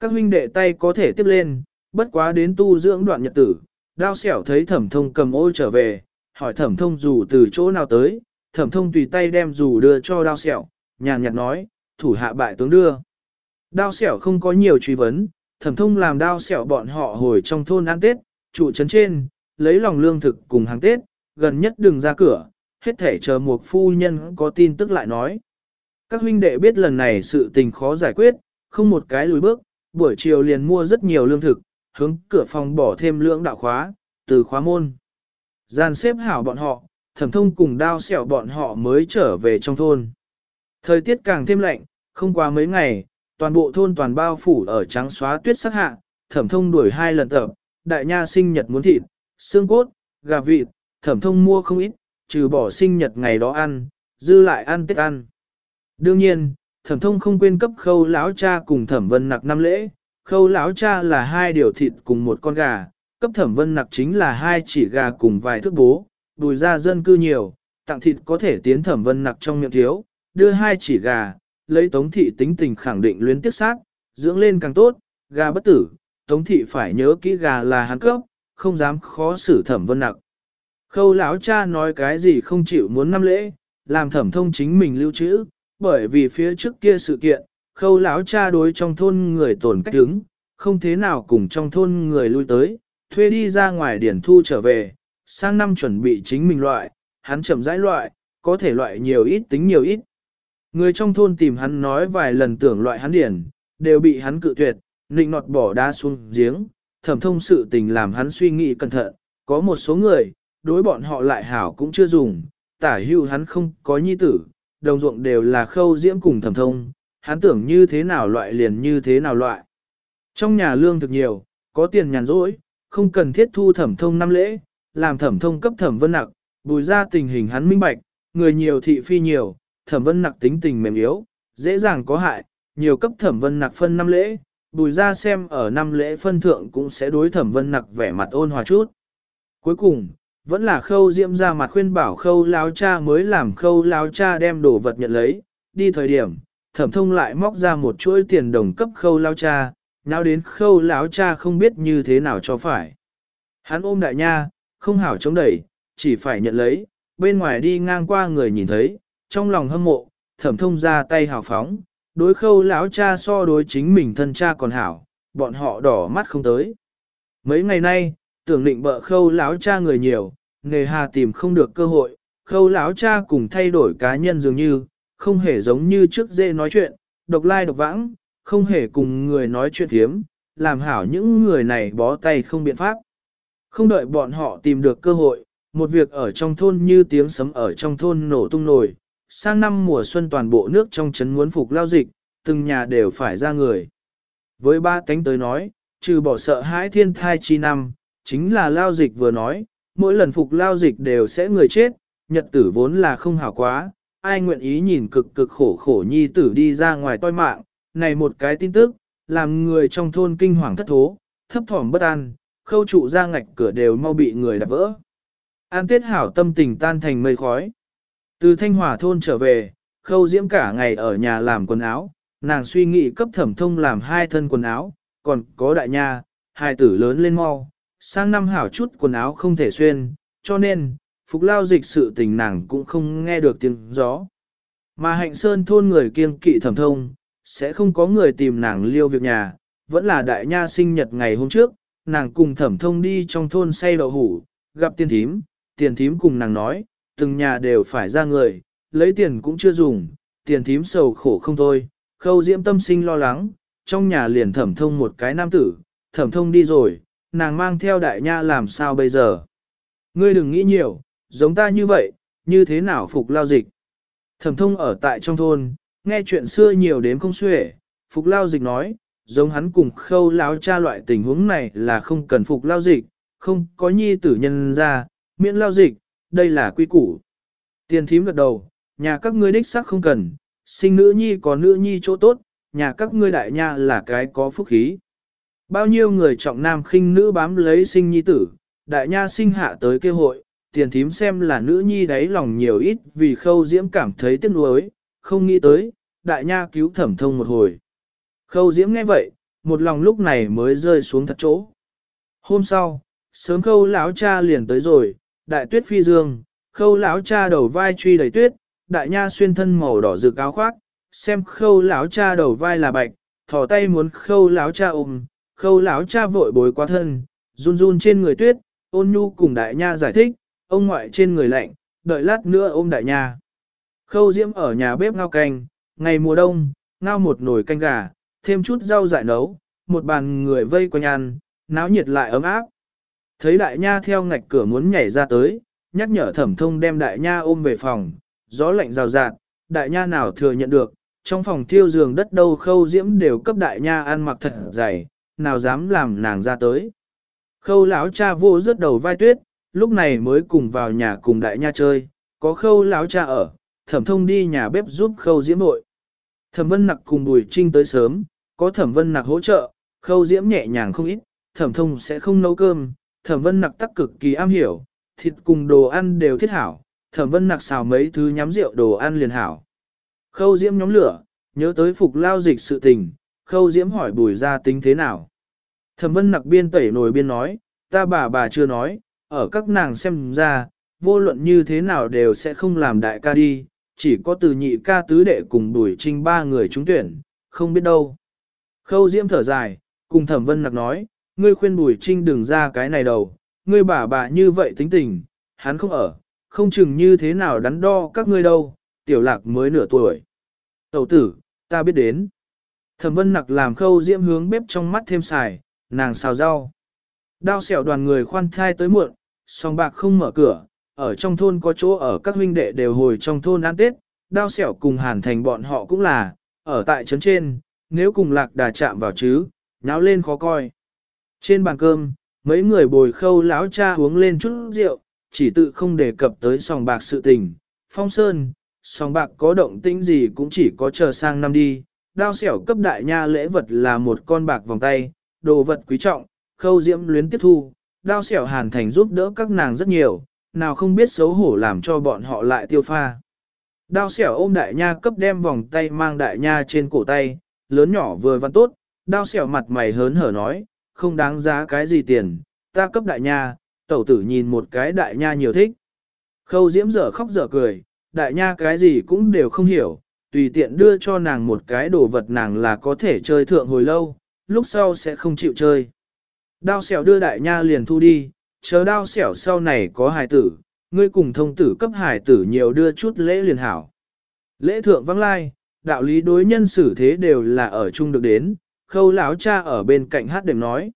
Các huynh đệ tay có thể tiếp lên, bất quá đến tu dưỡng đoạn nhật tử, đao xẻo thấy thẩm thông cầm ô trở về, hỏi thẩm thông dù từ chỗ nào tới, thẩm thông tùy tay đem dù đưa cho đao sẹo, nhàn nhạt nói, thủ hạ bại tướng đưa. Đao sẹo không có nhiều truy vấn, thẩm thông làm đao sẹo bọn họ hồi trong thôn ăn Tết, trụ trấn trên, lấy lòng lương thực cùng hàng Tết, gần nhất đừng ra cửa, hết thể chờ một phu nhân có tin tức lại nói. Các huynh đệ biết lần này sự tình khó giải quyết, không một cái lùi bước, buổi chiều liền mua rất nhiều lương thực, hướng cửa phòng bỏ thêm lưỡng đạo khóa, từ khóa môn. Gian xếp hảo bọn họ, thẩm thông cùng đao xẻo bọn họ mới trở về trong thôn. Thời tiết càng thêm lạnh, không qua mấy ngày, toàn bộ thôn toàn bao phủ ở trắng xóa tuyết sắc hạ, thẩm thông đuổi hai lần tập, đại nha sinh nhật muốn thịt, xương cốt, gà vịt, thẩm thông mua không ít, trừ bỏ sinh nhật ngày đó ăn, dư lại ăn tết ăn. Đương nhiên, thẩm thông không quên cấp khâu lão cha cùng thẩm vân nặc năm lễ, khâu lão cha là hai điều thịt cùng một con gà, cấp thẩm vân nặc chính là hai chỉ gà cùng vài thước bố, đùi ra dân cư nhiều, tặng thịt có thể tiến thẩm vân nặc trong miệng thiếu, đưa hai chỉ gà, lấy tống thị tính tình khẳng định luyến tiếc sát, dưỡng lên càng tốt, gà bất tử, tống thị phải nhớ kỹ gà là hắn cấp, không dám khó xử thẩm vân nặc. Khâu lão cha nói cái gì không chịu muốn năm lễ, làm thẩm thông chính mình lưu trữ, bởi vì phía trước kia sự kiện, khâu lão cha đối trong thôn người tổn cách đứng, không thế nào cùng trong thôn người lui tới, thuê đi ra ngoài điển thu trở về, sang năm chuẩn bị chính mình loại, hắn chậm rãi loại, có thể loại nhiều ít tính nhiều ít. Người trong thôn tìm hắn nói vài lần tưởng loại hắn điển, đều bị hắn cự tuyệt, nịnh nọt bỏ đá xuống giếng, thẩm thông sự tình làm hắn suy nghĩ cẩn thận, có một số người, đối bọn họ lại hảo cũng chưa dùng, tả hưu hắn không có nhi tử, đồng ruộng đều là khâu diễm cùng thẩm thông, hắn tưởng như thế nào loại liền như thế nào loại. Trong nhà lương thực nhiều, có tiền nhàn rỗi, không cần thiết thu thẩm thông năm lễ, làm thẩm thông cấp thẩm vân nặc, bùi ra tình hình hắn minh bạch, người nhiều thị phi nhiều, thẩm vân nặc tính tình mềm yếu, dễ dàng có hại, nhiều cấp thẩm vân nặc phân năm lễ, bùi ra xem ở năm lễ phân thượng cũng sẽ đối thẩm vân nặc vẻ mặt ôn hòa chút. Cuối cùng, vẫn là khâu diễm ra mặt khuyên bảo khâu láo cha mới làm khâu láo cha đem đồ vật nhận lấy, đi thời điểm, thẩm thông lại móc ra một chuỗi tiền đồng cấp khâu láo cha, nào đến khâu láo cha không biết như thế nào cho phải. Hắn ôm đại nha, không hảo chống đẩy, chỉ phải nhận lấy, bên ngoài đi ngang qua người nhìn thấy, trong lòng hâm mộ, thẩm thông ra tay hào phóng, đối khâu lão cha so đối chính mình thân cha còn hảo, bọn họ đỏ mắt không tới. Mấy ngày nay, tưởng định bợ khâu lão cha người nhiều, nghề hà tìm không được cơ hội, khâu lão cha cùng thay đổi cá nhân dường như, không hề giống như trước dễ nói chuyện, độc lai độc vãng, không hề cùng người nói chuyện thiếm, làm hảo những người này bó tay không biện pháp. Không đợi bọn họ tìm được cơ hội, một việc ở trong thôn như tiếng sấm ở trong thôn nổ tung nổi, sang năm mùa xuân toàn bộ nước trong trấn muốn phục lao dịch, từng nhà đều phải ra người. Với ba tánh tới nói, trừ bỏ sợ hãi thiên thai chi năm, chính là lao dịch vừa nói, mỗi lần phục lao dịch đều sẽ người chết, nhật tử vốn là không hảo quá, ai nguyện ý nhìn cực cực khổ khổ nhi tử đi ra ngoài toi mạng, này một cái tin tức, làm người trong thôn kinh hoàng thất thố, thấp thỏm bất an, khâu trụ ra ngạch cửa đều mau bị người đạp vỡ. An tiết hảo tâm tình tan thành mây khói. Từ Thanh Hòa thôn trở về, khâu diễm cả ngày ở nhà làm quần áo, nàng suy nghĩ cấp thẩm thông làm hai thân quần áo, còn có đại nha, hai tử lớn lên mau, sang năm hảo chút quần áo không thể xuyên, cho nên, phục lao dịch sự tình nàng cũng không nghe được tiếng gió. Mà hạnh sơn thôn người kiêng kỵ thẩm thông, sẽ không có người tìm nàng liêu việc nhà, vẫn là đại nha sinh nhật ngày hôm trước, nàng cùng thẩm thông đi trong thôn say đậu hủ, gặp tiền thím, tiền thím cùng nàng nói, từng nhà đều phải ra người, lấy tiền cũng chưa dùng, tiền thím sầu khổ không thôi, khâu diễm tâm sinh lo lắng, trong nhà liền thẩm thông một cái nam tử, thẩm thông đi rồi, nàng mang theo đại nha làm sao bây giờ. Ngươi đừng nghĩ nhiều, giống ta như vậy, như thế nào phục lao dịch. Thẩm thông ở tại trong thôn, nghe chuyện xưa nhiều đến không xuể, phục lao dịch nói, giống hắn cùng khâu láo cha loại tình huống này là không cần phục lao dịch, không có nhi tử nhân ra, miễn lao dịch, đây là quy củ. Tiền thím gật đầu, nhà các ngươi đích xác không cần, sinh nữ nhi có nữ nhi chỗ tốt, nhà các ngươi đại nha là cái có phúc khí. Bao nhiêu người trọng nam khinh nữ bám lấy sinh nhi tử, đại nha sinh hạ tới kêu hội, tiền thím xem là nữ nhi đáy lòng nhiều ít vì khâu diễm cảm thấy tiếc nuối, không nghĩ tới, đại nha cứu thẩm thông một hồi. Khâu diễm nghe vậy, một lòng lúc này mới rơi xuống thật chỗ. Hôm sau, sớm khâu lão cha liền tới rồi, đại tuyết phi dương, khâu lão cha đầu vai truy đầy tuyết, đại nha xuyên thân màu đỏ rực áo khoác, xem khâu lão cha đầu vai là bạch, thò tay muốn khâu lão cha ôm, khâu lão cha vội bối qua thân, run run trên người tuyết, ôn nhu cùng đại nha giải thích, ông ngoại trên người lạnh, đợi lát nữa ôm đại nha. Khâu diễm ở nhà bếp ngao canh, ngày mùa đông, ngao một nồi canh gà, thêm chút rau dại nấu, một bàn người vây quanh ăn, náo nhiệt lại ấm áp. Thấy đại nha theo ngạch cửa muốn nhảy ra tới, nhắc nhở thẩm thông đem đại nha ôm về phòng, gió lạnh rào rạt, đại nha nào thừa nhận được, trong phòng thiêu giường đất đâu khâu diễm đều cấp đại nha ăn mặc thật dày, nào dám làm nàng ra tới. Khâu lão cha vô rớt đầu vai tuyết, lúc này mới cùng vào nhà cùng đại nha chơi, có khâu lão cha ở, thẩm thông đi nhà bếp giúp khâu diễm nội. Thẩm vân nặc cùng bùi trinh tới sớm, có thẩm vân nặc hỗ trợ, khâu diễm nhẹ nhàng không ít, thẩm thông sẽ không nấu cơm, thẩm vân nặc tắc cực kỳ am hiểu, thịt cùng đồ ăn đều thiết hảo, thẩm vân nặc xào mấy thứ nhắm rượu đồ ăn liền hảo. Khâu diễm nhóm lửa, nhớ tới phục lao dịch sự tình, khâu diễm hỏi bùi ra tính thế nào. Thẩm vân nặc biên tẩy nồi biên nói, ta bà bà chưa nói, ở các nàng xem ra, vô luận như thế nào đều sẽ không làm đại ca đi, chỉ có từ nhị ca tứ đệ cùng đuổi trinh ba người trúng tuyển, không biết đâu. Khâu diễm thở dài, cùng thẩm vân nặc nói, ngươi khuyên bùi trinh đừng ra cái này đầu, ngươi bà bà như vậy tính tình, hắn không ở, không chừng như thế nào đắn đo các ngươi đâu, tiểu lạc mới nửa tuổi. Tẩu tử, ta biết đến. Thẩm vân nặc làm khâu diễm hướng bếp trong mắt thêm xài, nàng xào rau. Đao xẻo đoàn người khoan thai tới muộn, song bạc không mở cửa, ở trong thôn có chỗ ở các huynh đệ đều hồi trong thôn ăn tết, đao xẻo cùng hàn thành bọn họ cũng là, ở tại trấn trên, nếu cùng lạc đà chạm vào chứ, nháo lên khó coi. Trên bàn cơm, mấy người bồi khâu lão cha uống lên chút rượu, chỉ tự không đề cập tới sòng bạc sự tình. Phong Sơn, sòng bạc có động tĩnh gì cũng chỉ có chờ sang năm đi. Đao xẻo cấp đại nha lễ vật là một con bạc vòng tay, đồ vật quý trọng, khâu diễm luyến tiếp thu. Đao xẻo hàn thành giúp đỡ các nàng rất nhiều, nào không biết xấu hổ làm cho bọn họ lại tiêu pha. Đao xẻo ôm đại nha cấp đem vòng tay mang đại nha trên cổ tay, lớn nhỏ vừa văn tốt, đao xẻo mặt mày hớn hở nói, không đáng giá cái gì tiền, ta cấp đại nha, tẩu tử nhìn một cái đại nha nhiều thích. Khâu diễm dở khóc dở cười, đại nha cái gì cũng đều không hiểu, tùy tiện đưa cho nàng một cái đồ vật nàng là có thể chơi thượng hồi lâu, lúc sau sẽ không chịu chơi. Đao xẻo đưa đại nha liền thu đi, chờ đao xẻo sau này có hài tử, ngươi cùng thông tử cấp hài tử nhiều đưa chút lễ liền hảo. Lễ thượng vắng lai, đạo lý đối nhân xử thế đều là ở chung được đến, khâu lão cha ở bên cạnh hát đềm nói.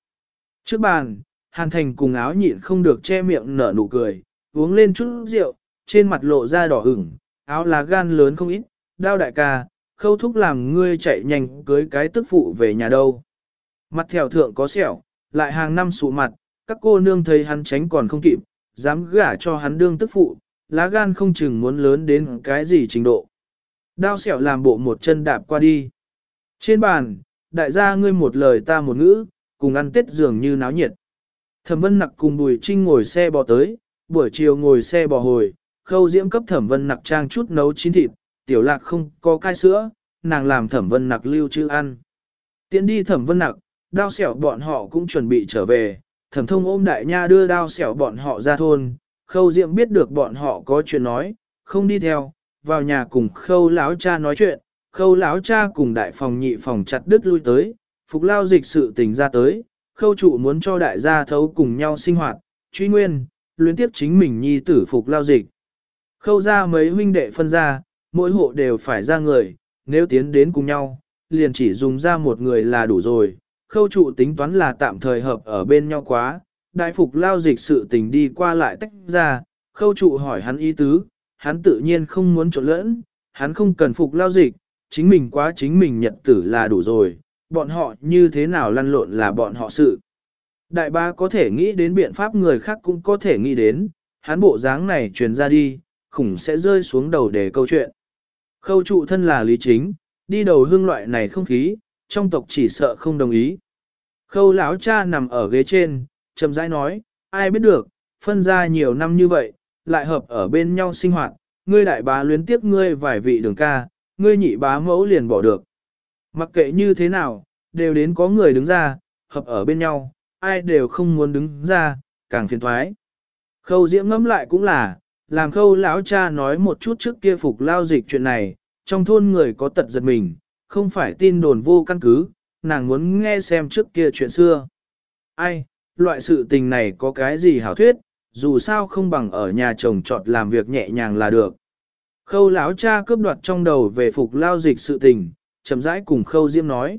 Trước bàn, hàn thành cùng áo nhịn không được che miệng nở nụ cười, uống lên chút rượu, trên mặt lộ ra đỏ ửng, áo lá gan lớn không ít, đao đại ca, khâu thúc làm ngươi chạy nhanh cưới cái tức phụ về nhà đâu. Mặt thèo thượng có sẹo, lại hàng năm sụ mặt, các cô nương thấy hắn tránh còn không kịp, dám gả cho hắn đương tức phụ, lá gan không chừng muốn lớn đến cái gì trình độ. Đao sẹo làm bộ một chân đạp qua đi. Trên bàn, đại gia ngươi một lời ta một ngữ, cùng ăn tết dường như náo nhiệt. Thẩm vân nặc cùng bùi trinh ngồi xe bò tới, buổi chiều ngồi xe bò hồi, khâu diễm cấp thẩm vân nặc trang chút nấu chín thịt, tiểu lạc không có cai sữa, nàng làm thẩm vân nặc lưu trữ ăn. Tiến đi thẩm vân nặc, đao xẻo bọn họ cũng chuẩn bị trở về, thẩm thông ôm đại nha đưa đao xẻo bọn họ ra thôn, khâu diễm biết được bọn họ có chuyện nói, không đi theo, vào nhà cùng khâu láo cha nói chuyện, khâu láo cha cùng đại phòng nhị phòng chặt đứt lui tới, phục lao dịch sự tình ra tới, khâu trụ muốn cho đại gia thấu cùng nhau sinh hoạt, truy nguyên, luyến tiếp chính mình nhi tử phục lao dịch. Khâu ra mấy huynh đệ phân ra, mỗi hộ đều phải ra người, nếu tiến đến cùng nhau, liền chỉ dùng ra một người là đủ rồi. Khâu trụ tính toán là tạm thời hợp ở bên nhau quá, đại phục lao dịch sự tình đi qua lại tách ra, khâu trụ hỏi hắn ý tứ, hắn tự nhiên không muốn trộn lẫn, hắn không cần phục lao dịch, chính mình quá chính mình nhật tử là đủ rồi, bọn họ như thế nào lăn lộn là bọn họ sự. Đại ba có thể nghĩ đến biện pháp người khác cũng có thể nghĩ đến, hắn bộ dáng này truyền ra đi, khủng sẽ rơi xuống đầu để câu chuyện. Khâu trụ thân là lý chính, đi đầu hương loại này không khí, trong tộc chỉ sợ không đồng ý. Khâu lão cha nằm ở ghế trên, chậm rãi nói, ai biết được, phân ra nhiều năm như vậy, lại hợp ở bên nhau sinh hoạt, ngươi đại bá luyến tiếp ngươi vài vị đường ca, ngươi nhị bá mẫu liền bỏ được. Mặc kệ như thế nào, đều đến có người đứng ra, hợp ở bên nhau, ai đều không muốn đứng ra, càng phiền thoái. Khâu diễm ngẫm lại cũng là, làm khâu lão cha nói một chút trước kia phục lao dịch chuyện này, trong thôn người có tật giật mình, không phải tin đồn vô căn cứ, nàng muốn nghe xem trước kia chuyện xưa. Ai, loại sự tình này có cái gì hảo thuyết, dù sao không bằng ở nhà chồng trọt làm việc nhẹ nhàng là được. Khâu lão cha cướp đoạt trong đầu về phục lao dịch sự tình, chậm rãi cùng khâu diêm nói.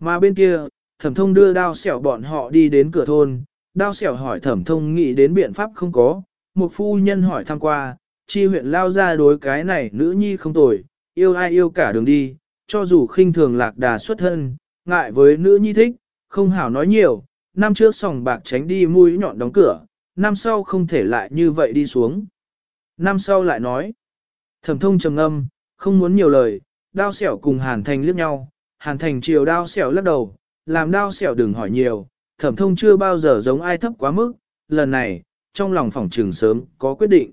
Mà bên kia, thẩm thông đưa đao xẻo bọn họ đi đến cửa thôn, đao xẻo hỏi thẩm thông nghĩ đến biện pháp không có, một phu nhân hỏi thăm qua, chi huyện lao ra đối cái này nữ nhi không tồi, yêu ai yêu cả đường đi, cho dù khinh thường lạc đà xuất thân, ngại với nữ nhi thích, không hảo nói nhiều, năm trước sòng bạc tránh đi mũi nhọn đóng cửa, năm sau không thể lại như vậy đi xuống. Năm sau lại nói, thẩm thông trầm âm, không muốn nhiều lời, đao xẻo cùng hàn thành liếc nhau, hàn thành chiều đao xẻo lắc đầu, làm đao xẻo đừng hỏi nhiều, thẩm thông chưa bao giờ giống ai thấp quá mức, lần này, trong lòng phòng trường sớm có quyết định.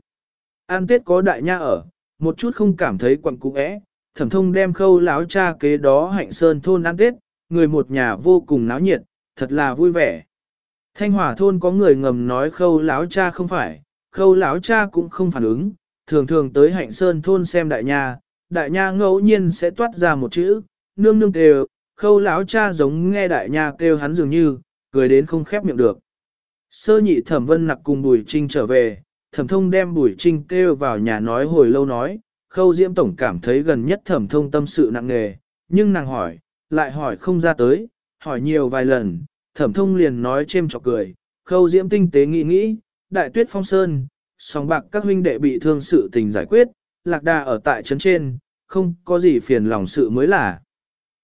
An Tết có đại nha ở, một chút không cảm thấy quặn cũ ẽ, thẩm thông đem khâu láo cha kế đó hạnh sơn thôn ăn Tết, người một nhà vô cùng náo nhiệt, thật là vui vẻ. Thanh Hòa thôn có người ngầm nói khâu láo cha không phải, khâu láo cha cũng không phản ứng, thường thường tới hạnh sơn thôn xem đại nha, đại nha ngẫu nhiên sẽ toát ra một chữ, nương nương kêu, khâu láo cha giống nghe đại nha kêu hắn dường như, cười đến không khép miệng được. Sơ nhị thẩm vân nặc cùng Bùi Trinh trở về, thẩm thông đem Bùi Trinh kêu vào nhà nói hồi lâu nói, khâu diễm tổng cảm thấy gần nhất thẩm thông tâm sự nặng nề, nhưng nàng hỏi, lại hỏi không ra tới, hỏi nhiều vài lần, thẩm thông liền nói chêm chọc cười, khâu diễm tinh tế nghĩ nghĩ, đại tuyết phong sơn, song bạc các huynh đệ bị thương sự tình giải quyết, lạc đà ở tại trấn trên, không có gì phiền lòng sự mới là.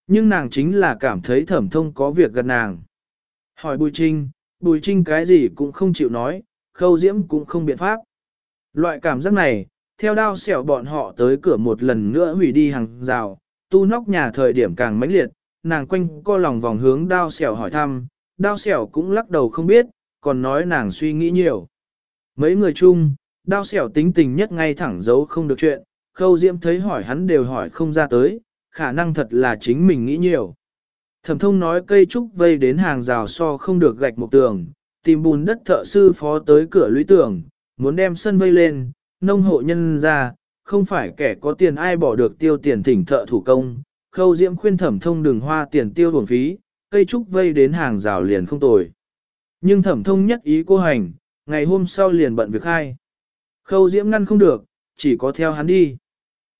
Nhưng nàng chính là cảm thấy thẩm thông có việc gần nàng. Hỏi Bùi Trinh, Bùi Trinh cái gì cũng không chịu nói, khâu diễm cũng không biện pháp. Loại cảm giác này, theo đao xẻo bọn họ tới cửa một lần nữa hủy đi hàng rào, tu nóc nhà thời điểm càng mãnh liệt, nàng quanh co lòng vòng hướng đao xẻo hỏi thăm, đao xẻo cũng lắc đầu không biết, còn nói nàng suy nghĩ nhiều. Mấy người chung, đao xẻo tính tình nhất ngay thẳng giấu không được chuyện, khâu diễm thấy hỏi hắn đều hỏi không ra tới, khả năng thật là chính mình nghĩ nhiều. Thẩm thông nói cây trúc vây đến hàng rào so không được gạch một tường, tìm bùn đất thợ sư phó tới cửa lũy tường, muốn đem sân vây lên, nông hộ nhân ra, không phải kẻ có tiền ai bỏ được tiêu tiền thỉnh thợ thủ công. Khâu Diễm khuyên thẩm thông đừng hoa tiền tiêu bổng phí, cây trúc vây đến hàng rào liền không tồi. Nhưng thẩm thông nhất ý cô hành, ngày hôm sau liền bận việc hai. Khâu Diễm ngăn không được, chỉ có theo hắn đi.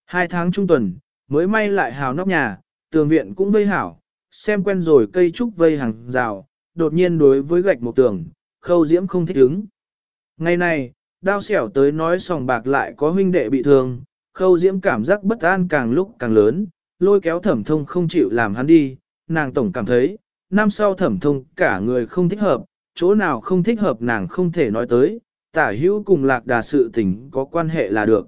Hai tháng trung tuần, mới may lại hào nóc nhà, tường viện cũng vây hảo, xem quen rồi cây trúc vây hàng rào, đột nhiên đối với gạch một tường, khâu diễm không thích ứng. Ngày này, đao xẻo tới nói sòng bạc lại có huynh đệ bị thương, khâu diễm cảm giác bất an càng lúc càng lớn, lôi kéo thẩm thông không chịu làm hắn đi, nàng tổng cảm thấy, năm sau thẩm thông cả người không thích hợp, chỗ nào không thích hợp nàng không thể nói tới, tả hữu cùng lạc đà sự tình có quan hệ là được.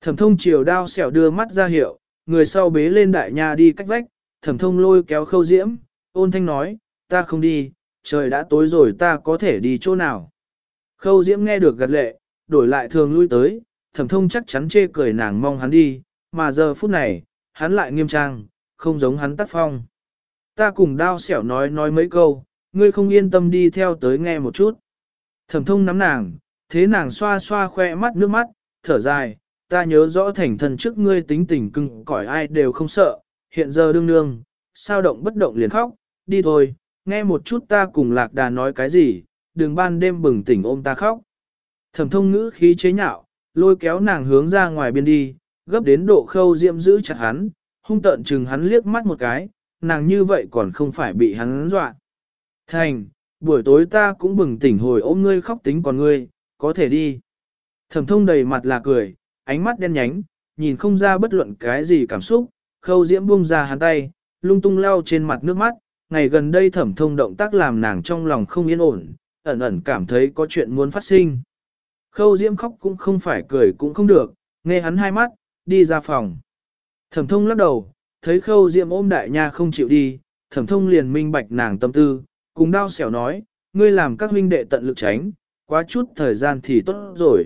Thẩm thông chiều đao xẻo đưa mắt ra hiệu, người sau bế lên đại nha đi cách vách, thẩm thông lôi kéo khâu diễm, ôn thanh nói, ta không đi, trời đã tối rồi ta có thể đi chỗ nào. Khâu diễm nghe được gật lệ, đổi lại thường lui tới, thẩm thông chắc chắn chê cười nàng mong hắn đi, mà giờ phút này, hắn lại nghiêm trang, không giống hắn tác phong. Ta cùng đao xẻo nói nói mấy câu, ngươi không yên tâm đi theo tới nghe một chút. Thẩm thông nắm nàng, thế nàng xoa xoa khoe mắt nước mắt, thở dài, ta nhớ rõ thành thần trước ngươi tính tình cưng cỏi ai đều không sợ, hiện giờ đương nương, sao động bất động liền khóc, đi thôi, nghe một chút ta cùng lạc đà nói cái gì, đừng ban đêm bừng tỉnh ôm ta khóc. Thẩm thông ngữ khí chế nhạo, lôi kéo nàng hướng ra ngoài biên đi, gấp đến độ khâu diệm giữ chặt hắn, hung tợn chừng hắn liếc mắt một cái, nàng như vậy còn không phải bị hắn dọa. Thành, buổi tối ta cũng bừng tỉnh hồi ôm ngươi khóc tính còn ngươi, có thể đi. Thẩm thông đầy mặt là cười, ánh mắt đen nhánh, nhìn không ra bất luận cái gì cảm xúc, khâu diễm buông ra hắn tay, lung tung lau trên mặt nước mắt, ngày gần đây thẩm thông động tác làm nàng trong lòng không yên ổn, ẩn ẩn cảm thấy có chuyện muốn phát sinh. Khâu diễm khóc cũng không phải cười cũng không được, nghe hắn hai mắt, đi ra phòng. Thẩm thông lắc đầu, thấy khâu diễm ôm đại nha không chịu đi, thẩm thông liền minh bạch nàng tâm tư, cùng Đao xẻo nói, ngươi làm các huynh đệ tận lực tránh, quá chút thời gian thì tốt rồi.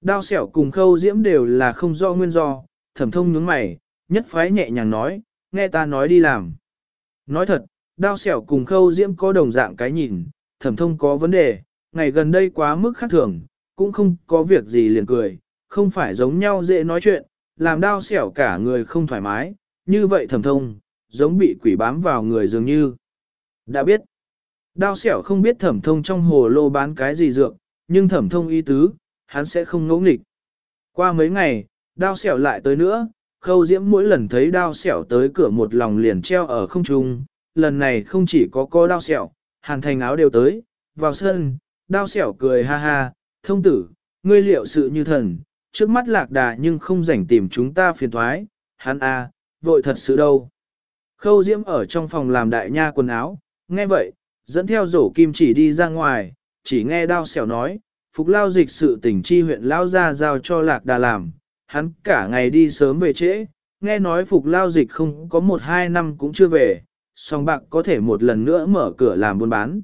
Đao xẻo cùng khâu diễm đều là không do nguyên do, thẩm thông nhướng mày, nhất phái nhẹ nhàng nói, nghe ta nói đi làm. Nói thật, đao xẻo cùng khâu diễm có đồng dạng cái nhìn, thẩm thông có vấn đề, ngày gần đây quá mức khác thường, cũng không có việc gì liền cười, không phải giống nhau dễ nói chuyện, làm đao xẻo cả người không thoải mái, như vậy thẩm thông, giống bị quỷ bám vào người dường như. Đã biết, đao xẻo không biết thẩm thông trong hồ lô bán cái gì dược, nhưng thẩm thông ý tứ, hắn sẽ không ngỗ nghịch. Qua mấy ngày, đao xẻo lại tới nữa, khâu diễm mỗi lần thấy đao xẻo tới cửa một lòng liền treo ở không trung, lần này không chỉ có có đao xẻo, hàn thành áo đều tới, vào sân, đao xẻo cười ha ha, thông tử, ngươi liệu sự như thần, trước mắt lạc đà nhưng không rảnh tìm chúng ta phiền thoái, hắn a, à, vội thật sự đâu. Khâu diễm ở trong phòng làm đại nha quần áo, nghe vậy, dẫn theo rổ kim chỉ đi ra ngoài, chỉ nghe đao xẻo nói, Phục lao dịch sự tỉnh chi huyện lao ra giao cho lạc đà làm, hắn cả ngày đi sớm về trễ, nghe nói phục lao dịch không có một hai năm cũng chưa về, song bạc có thể một lần nữa mở cửa làm buôn bán.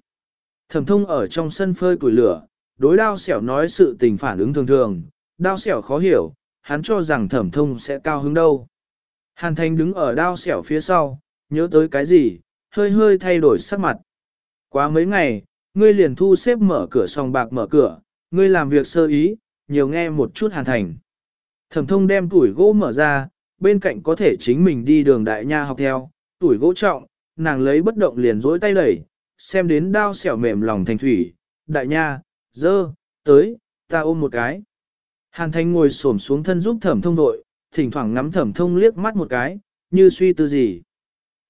Thẩm thông ở trong sân phơi củi lửa, đối đao xẻo nói sự tình phản ứng thường thường, đao xẻo khó hiểu, hắn cho rằng thẩm thông sẽ cao hứng đâu. Hàn thành đứng ở đao xẻo phía sau, nhớ tới cái gì, hơi hơi thay đổi sắc mặt. Quá mấy ngày, ngươi liền thu xếp mở cửa sòng bạc mở cửa, ngươi làm việc sơ ý, nhiều nghe một chút hàn thành. Thẩm thông đem tuổi gỗ mở ra, bên cạnh có thể chính mình đi đường đại nha học theo, tuổi gỗ trọng, nàng lấy bất động liền dối tay đẩy, xem đến đao xẻo mềm lòng thành thủy, đại nha, dơ, tới, ta ôm một cái. Hàn thành ngồi xổm xuống thân giúp thẩm thông đội, thỉnh thoảng ngắm thẩm thông liếc mắt một cái, như suy tư gì.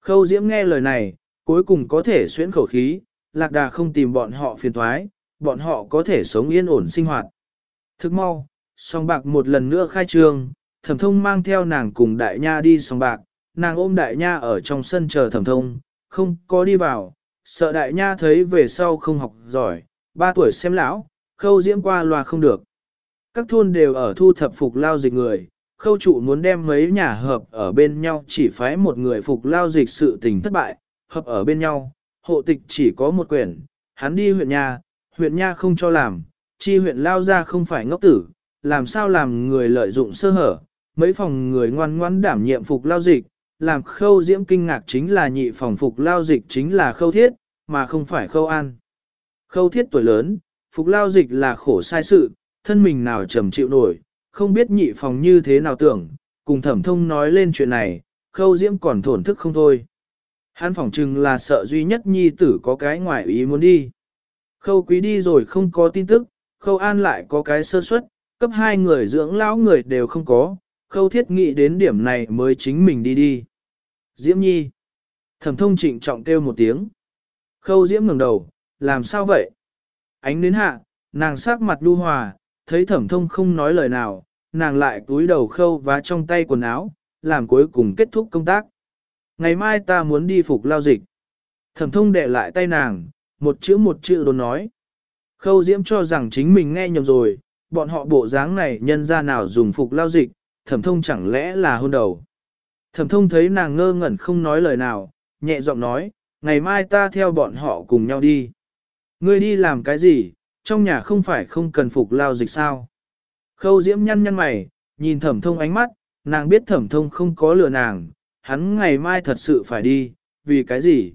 Khâu diễm nghe lời này, cuối cùng có thể xuyễn khẩu khí, lạc đà không tìm bọn họ phiền thoái, bọn họ có thể sống yên ổn sinh hoạt. Thức mau, song bạc một lần nữa khai trương, thẩm thông mang theo nàng cùng đại nha đi song bạc, nàng ôm đại nha ở trong sân chờ thẩm thông, không có đi vào, sợ đại nha thấy về sau không học giỏi, ba tuổi xem lão, khâu diễm qua loa không được. Các thôn đều ở thu thập phục lao dịch người, khâu trụ muốn đem mấy nhà hợp ở bên nhau chỉ phái một người phục lao dịch sự tình thất bại, hợp ở bên nhau, hộ tịch chỉ có một quyển, hắn đi huyện nhà, huyện nha không cho làm, chi huyện lao ra không phải ngốc tử, làm sao làm người lợi dụng sơ hở, mấy phòng người ngoan ngoãn đảm nhiệm phục lao dịch, làm khâu diễm kinh ngạc chính là nhị phòng phục lao dịch chính là khâu thiết, mà không phải khâu an. Khâu thiết tuổi lớn, phục lao dịch là khổ sai sự, thân mình nào trầm chịu nổi, không biết nhị phòng như thế nào tưởng, cùng thẩm thông nói lên chuyện này, khâu diễm còn thổn thức không thôi. Hắn phỏng chừng là sợ duy nhất nhi tử có cái ngoại ý muốn đi. Khâu quý đi rồi không có tin tức, khâu an lại có cái sơ suất, cấp hai người dưỡng lão người đều không có, khâu thiết nghĩ đến điểm này mới chính mình đi đi. Diễm nhi. Thẩm thông trịnh trọng kêu một tiếng. Khâu diễm ngẩng đầu, làm sao vậy? Ánh đến hạ, nàng sắc mặt lưu hòa, thấy thẩm thông không nói lời nào, nàng lại túi đầu khâu và trong tay quần áo, làm cuối cùng kết thúc công tác. Ngày mai ta muốn đi phục lao dịch. Thẩm thông đệ lại tay nàng, một chữ một chữ đồn nói. Khâu diễm cho rằng chính mình nghe nhầm rồi, bọn họ bộ dáng này nhân ra nào dùng phục lao dịch, thẩm thông chẳng lẽ là hôn đầu. Thẩm thông thấy nàng ngơ ngẩn không nói lời nào, nhẹ giọng nói, ngày mai ta theo bọn họ cùng nhau đi. Ngươi đi làm cái gì, trong nhà không phải không cần phục lao dịch sao. Khâu diễm nhăn nhăn mày, nhìn thẩm thông ánh mắt, nàng biết thẩm thông không có lừa nàng, hắn ngày mai thật sự phải đi, vì cái gì?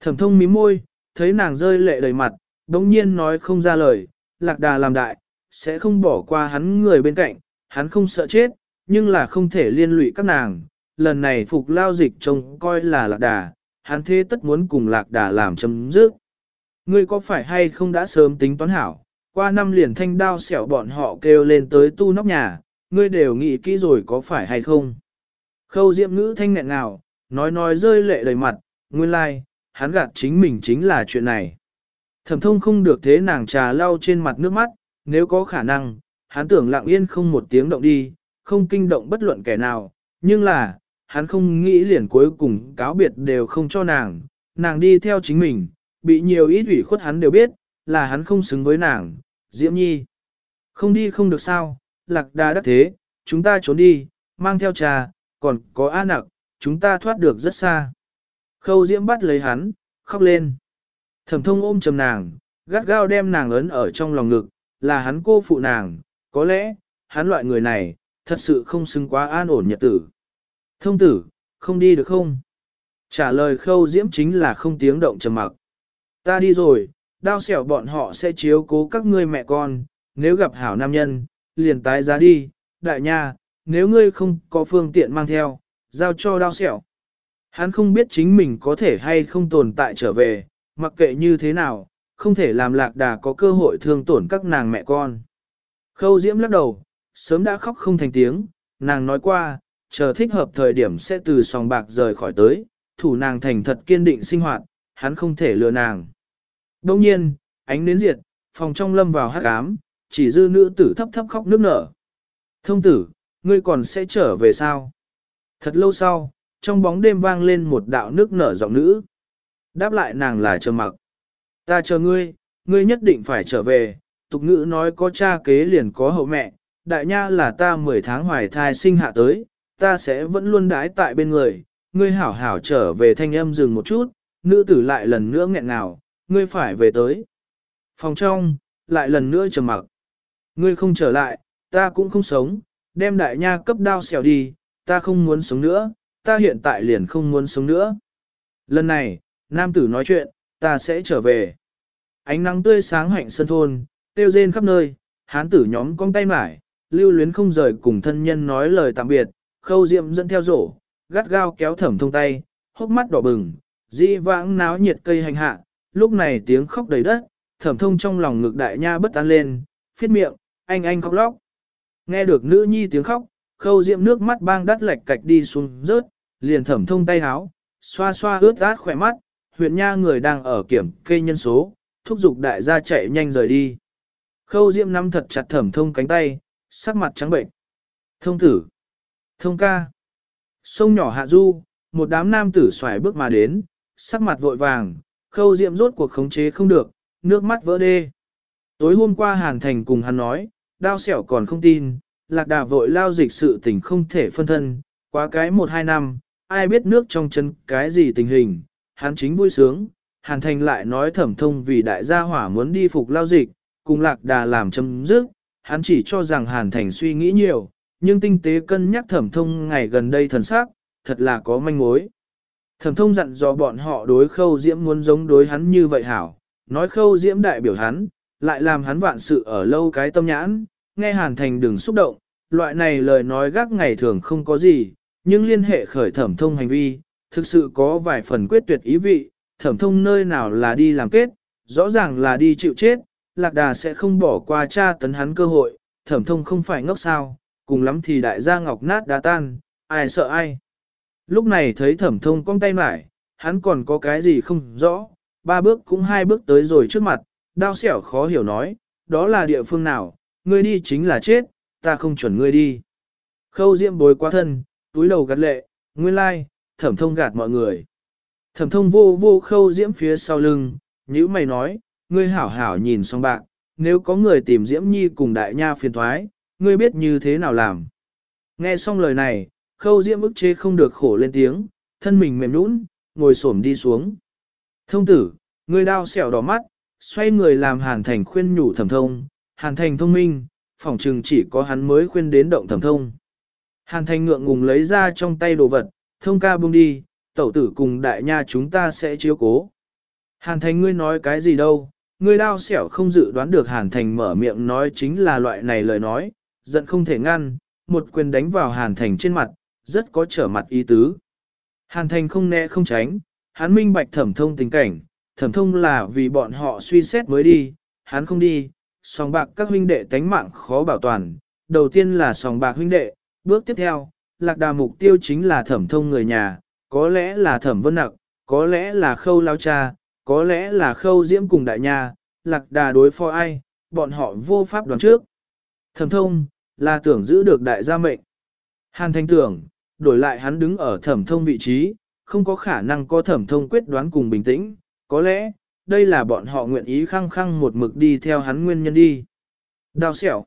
Thẩm thông mím môi, thấy nàng rơi lệ đầy mặt, đống nhiên nói không ra lời, lạc đà làm đại, sẽ không bỏ qua hắn người bên cạnh, hắn không sợ chết, nhưng là không thể liên lụy các nàng, lần này phục lao dịch trông coi là lạc đà, hắn thế tất muốn cùng lạc đà làm chấm dứt. Ngươi có phải hay không đã sớm tính toán hảo, qua năm liền thanh đao xẻo bọn họ kêu lên tới tu nóc nhà, ngươi đều nghĩ kỹ rồi có phải hay không. Khâu diệm ngữ thanh nghẹn nào, nói nói rơi lệ đầy mặt, nguyên lai, like, hắn gạt chính mình chính là chuyện này. Thẩm thông không được thế nàng trà lau trên mặt nước mắt, nếu có khả năng, hắn tưởng lặng yên không một tiếng động đi, không kinh động bất luận kẻ nào, nhưng là, hắn không nghĩ liền cuối cùng cáo biệt đều không cho nàng, nàng đi theo chính mình, bị nhiều ít ủy khuất hắn đều biết, là hắn không xứng với nàng, Diễm Nhi. Không đi không được sao, lạc đà đắc thế, chúng ta trốn đi, mang theo trà, còn có A nặc, chúng ta thoát được rất xa. Khâu Diễm bắt lấy hắn, khóc lên. Thẩm thông ôm chầm nàng, gắt gao đem nàng ấn ở trong lòng ngực, là hắn cô phụ nàng, có lẽ, hắn loại người này, thật sự không xứng quá an ổn nhật tử. Thông tử, không đi được không? Trả lời khâu diễm chính là không tiếng động trầm mặc. Ta đi rồi, đao xẻo bọn họ sẽ chiếu cố các ngươi mẹ con, nếu gặp hảo nam nhân, liền tái giá đi, đại nha, nếu ngươi không có phương tiện mang theo, giao cho đao xẻo. Hắn không biết chính mình có thể hay không tồn tại trở về, mặc kệ như thế nào, không thể làm lạc đà có cơ hội thương tổn các nàng mẹ con. Khâu Diễm lắc đầu, sớm đã khóc không thành tiếng, nàng nói qua, chờ thích hợp thời điểm sẽ từ sòng bạc rời khỏi tới, thủ nàng thành thật kiên định sinh hoạt, hắn không thể lừa nàng. Đông nhiên, ánh nến diệt, phòng trong lâm vào hát ám, chỉ dư nữ tử thấp thấp khóc nước nở. Thông tử, ngươi còn sẽ trở về sao? Thật lâu sau, trong bóng đêm vang lên một đạo nước nở giọng nữ. Đáp lại nàng là chờ mặc. Ta chờ ngươi, ngươi nhất định phải trở về, tục ngữ nói có cha kế liền có hậu mẹ, đại nha là ta 10 tháng hoài thai sinh hạ tới, ta sẽ vẫn luôn đái tại bên người, ngươi hảo hảo trở về thanh âm dừng một chút, nữ tử lại lần nữa nghẹn ngào, ngươi phải về tới. Phòng trong, lại lần nữa trầm mặc. Ngươi không trở lại, ta cũng không sống, đem đại nha cấp đao xẻo đi, ta không muốn sống nữa, ta hiện tại liền không muốn sống nữa. Lần này, nam tử nói chuyện, ta sẽ trở về. Ánh nắng tươi sáng hạnh sân thôn, tiêu rên khắp nơi, hán tử nhóm cong tay mải, lưu luyến không rời cùng thân nhân nói lời tạm biệt, khâu diệm dẫn theo rổ, gắt gao kéo thẩm thông tay, hốc mắt đỏ bừng, di vãng náo nhiệt cây hành hạ, lúc này tiếng khóc đầy đất, thẩm thông trong lòng ngực đại nha bất an lên, phiết miệng, anh anh khóc lóc. Nghe được nữ nhi tiếng khóc, khâu diệm nước mắt bang đắt lệch cạch đi xuống rớt, liền thẩm thông tay háo, xoa xoa ướt át khỏe mắt, huyện nha người đang ở kiểm kê nhân số, thúc giục đại gia chạy nhanh rời đi. Khâu diệm nắm thật chặt thẩm thông cánh tay, sắc mặt trắng bệnh. Thông tử, thông ca, sông nhỏ hạ du, một đám nam tử xoài bước mà đến, sắc mặt vội vàng, khâu diệm rốt cuộc khống chế không được, nước mắt vỡ đê. Tối hôm qua Hàn Thành cùng hắn nói, đao xẻo còn không tin, lạc đà vội lao dịch sự tình không thể phân thân, quá cái một hai năm, ai biết nước trong chân cái gì tình hình, hắn chính vui sướng, Hàn Thành lại nói thẩm thông vì đại gia hỏa muốn đi phục lao dịch, cùng lạc đà làm chấm dứt, hắn chỉ cho rằng Hàn Thành suy nghĩ nhiều, nhưng tinh tế cân nhắc thẩm thông ngày gần đây thần sắc, thật là có manh mối. Thẩm thông dặn dò bọn họ đối khâu diễm muốn giống đối hắn như vậy hảo, nói khâu diễm đại biểu hắn, lại làm hắn vạn sự ở lâu cái tâm nhãn, nghe hàn thành đừng xúc động, loại này lời nói gác ngày thường không có gì, nhưng liên hệ khởi thẩm thông hành vi, thực sự có vài phần quyết tuyệt ý vị, thẩm thông nơi nào là đi làm kết, rõ ràng là đi chịu chết, lạc đà sẽ không bỏ qua cha tấn hắn cơ hội, thẩm thông không phải ngốc sao, cùng lắm thì đại gia ngọc nát đá tan, ai sợ ai. Lúc này thấy thẩm thông cong tay mải, hắn còn có cái gì không rõ, ba bước cũng hai bước tới rồi trước mặt, đao xẻo khó hiểu nói, đó là địa phương nào, ngươi đi chính là chết, ta không chuẩn ngươi đi. Khâu diễm bối quá thân, túi đầu gắt lệ, nguyên lai, thẩm thông gạt mọi người. Thẩm thông vô vô khâu diễm phía sau lưng, nhữ mày nói, ngươi hảo hảo nhìn xong bạc, nếu có người tìm diễm nhi cùng đại nha phiền thoái, ngươi biết như thế nào làm. Nghe xong lời này, khâu diễm ức chế không được khổ lên tiếng, thân mình mềm nũng, ngồi xổm đi xuống. Thông tử, người đao xẻo đỏ mắt, xoay người làm hàn thành khuyên nhủ thẩm thông, hàn thành thông minh, phỏng trừng chỉ có hắn mới khuyên đến động thẩm thông. Hàn thành ngượng ngùng lấy ra trong tay đồ vật, thông ca buông đi, tẩu tử cùng đại nha chúng ta sẽ chiếu cố. Hàn thành ngươi nói cái gì đâu, ngươi đao xẻo không dự đoán được hàn thành mở miệng nói chính là loại này lời nói, giận không thể ngăn, một quyền đánh vào hàn thành trên mặt, rất có trở mặt ý tứ. Hàn thành không né không tránh, hắn minh bạch thẩm thông tình cảnh, thẩm thông là vì bọn họ suy xét mới đi, hắn không đi, sòng bạc các huynh đệ tánh mạng khó bảo toàn, đầu tiên là sòng bạc huynh đệ, bước tiếp theo, lạc đà mục tiêu chính là thẩm thông người nhà, có lẽ là thẩm vân nặc, có lẽ là khâu lao cha, có lẽ là khâu diễm cùng đại nha, lạc đà đối phó ai, bọn họ vô pháp đoán trước. Thẩm thông, là tưởng giữ được đại gia mệnh. Hàn thanh tưởng, đổi lại hắn đứng ở thẩm thông vị trí, không có khả năng có thẩm thông quyết đoán cùng bình tĩnh, có lẽ, đây là bọn họ nguyện ý khăng khăng một mực đi theo hắn nguyên nhân đi. Đao xẻo.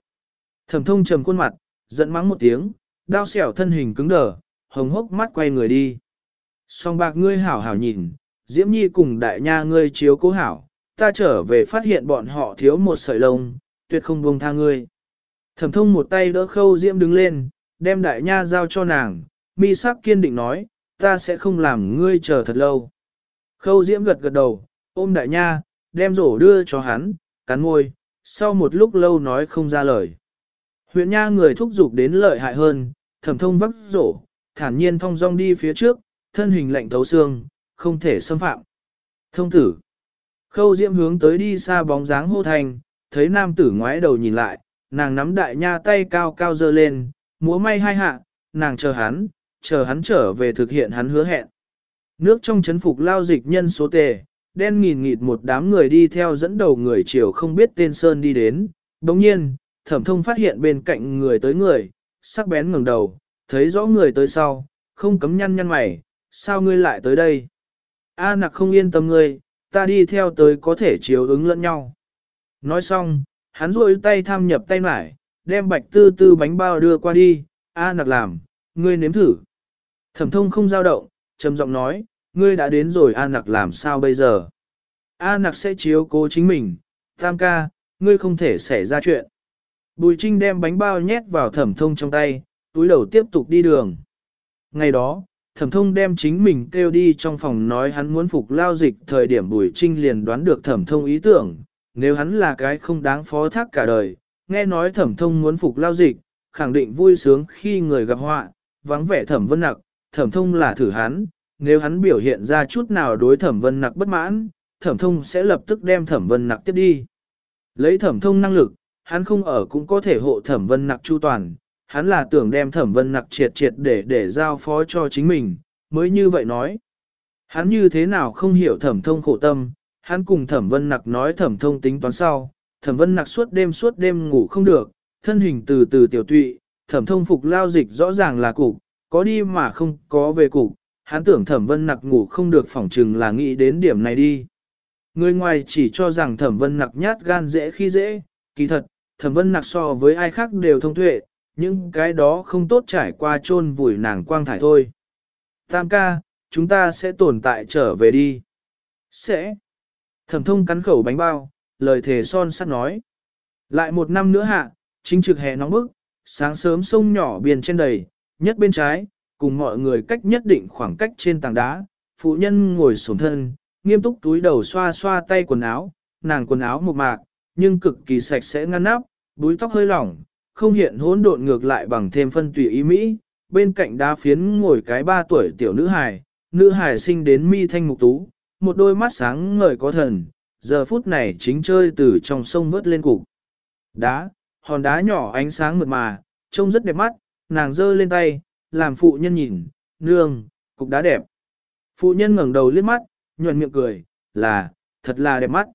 Thẩm thông trầm khuôn mặt, giận mắng một tiếng, đao xẻo thân hình cứng đờ, hồng hốc mắt quay người đi. Song bạc ngươi hảo hảo nhìn, Diễm Nhi cùng đại nha ngươi chiếu cố hảo, ta trở về phát hiện bọn họ thiếu một sợi lông, tuyệt không buông tha ngươi. Thẩm thông một tay đỡ khâu Diễm đứng lên, đem đại nha giao cho nàng, mi sắc kiên định nói, ta sẽ không làm ngươi chờ thật lâu. Khâu Diễm gật gật đầu, ôm đại nha, đem rổ đưa cho hắn, cắn môi, sau một lúc lâu nói không ra lời. Huyện nha người thúc giục đến lợi hại hơn, thẩm thông vắt rổ, thản nhiên thong dong đi phía trước, thân hình lạnh thấu xương, không thể xâm phạm. Thông tử. Khâu diễm hướng tới đi xa bóng dáng hô thành, thấy nam tử ngoái đầu nhìn lại, nàng nắm đại nha tay cao cao dơ lên, múa may hai hạ, nàng chờ hắn, chờ hắn trở về thực hiện hắn hứa hẹn. Nước trong chấn phục lao dịch nhân số tề, đen nghìn nghịt một đám người đi theo dẫn đầu người chiều không biết tên Sơn đi đến. Đồng nhiên, thẩm thông phát hiện bên cạnh người tới người, sắc bén ngẩng đầu, thấy rõ người tới sau, không cấm nhăn nhăn mày, sao ngươi lại tới đây? A nặc không yên tâm ngươi, ta đi theo tới có thể chiếu ứng lẫn nhau. Nói xong, hắn rôi tay tham nhập tay mải, đem bạch tư tư bánh bao đưa qua đi, A nặc làm, ngươi nếm thử. Thẩm thông không giao động, trầm giọng nói, ngươi đã đến rồi An nặc làm sao bây giờ? An nặc sẽ chiếu cố chính mình, tam ca, ngươi không thể xảy ra chuyện. Bùi Trinh đem bánh bao nhét vào thẩm thông trong tay, túi đầu tiếp tục đi đường. Ngày đó, thẩm thông đem chính mình kêu đi trong phòng nói hắn muốn phục lao dịch thời điểm Bùi Trinh liền đoán được thẩm thông ý tưởng, nếu hắn là cái không đáng phó thác cả đời, nghe nói thẩm thông muốn phục lao dịch, khẳng định vui sướng khi người gặp họa, vắng vẻ thẩm vân nặc, thẩm thông là thử hắn, nếu hắn biểu hiện ra chút nào đối thẩm vân nặc bất mãn, thẩm thông sẽ lập tức đem thẩm vân nặc tiếp đi. Lấy thẩm thông năng lực, hắn không ở cũng có thể hộ thẩm vân nặc chu toàn, hắn là tưởng đem thẩm vân nặc triệt triệt để để giao phó cho chính mình, mới như vậy nói. Hắn như thế nào không hiểu thẩm thông khổ tâm, hắn cùng thẩm vân nặc nói thẩm thông tính toán sau, thẩm vân nặc suốt đêm suốt đêm ngủ không được, thân hình từ từ tiểu tụy, thẩm thông phục lao dịch rõ ràng là cục, có đi mà không có về cục, hắn tưởng thẩm vân nặc ngủ không được phỏng chừng là nghĩ đến điểm này đi. Người ngoài chỉ cho rằng thẩm vân nặc nhát gan dễ khi dễ, kỳ thật, thẩm vân nặc so với ai khác đều thông tuệ, nhưng cái đó không tốt trải qua chôn vùi nàng quang thải thôi. Tam ca, chúng ta sẽ tồn tại trở về đi. Sẽ. Thẩm thông cắn khẩu bánh bao, lời thề son sắt nói. Lại một năm nữa hạ, chính trực hè nóng bức, sáng sớm sông nhỏ biển trên đầy, nhất bên trái, cùng mọi người cách nhất định khoảng cách trên tảng đá, phụ nhân ngồi sổn thân, nghiêm túc túi đầu xoa xoa tay quần áo, nàng quần áo một mạc, nhưng cực kỳ sạch sẽ ngăn nắp, búi tóc hơi lỏng, không hiện hỗn độn ngược lại bằng thêm phân tùy ý mỹ. Bên cạnh đá phiến ngồi cái ba tuổi tiểu nữ hài, nữ hài sinh đến mi thanh mục tú, một đôi mắt sáng ngời có thần, giờ phút này chính chơi từ trong sông vớt lên cục. Đá, hòn đá nhỏ ánh sáng mượt mà, trông rất đẹp mắt, nàng giơ lên tay, làm phụ nhân nhìn, nương, cục đá đẹp. Phụ nhân ngẩng đầu liếc mắt, nhuận miệng cười, là, thật là đẹp mắt.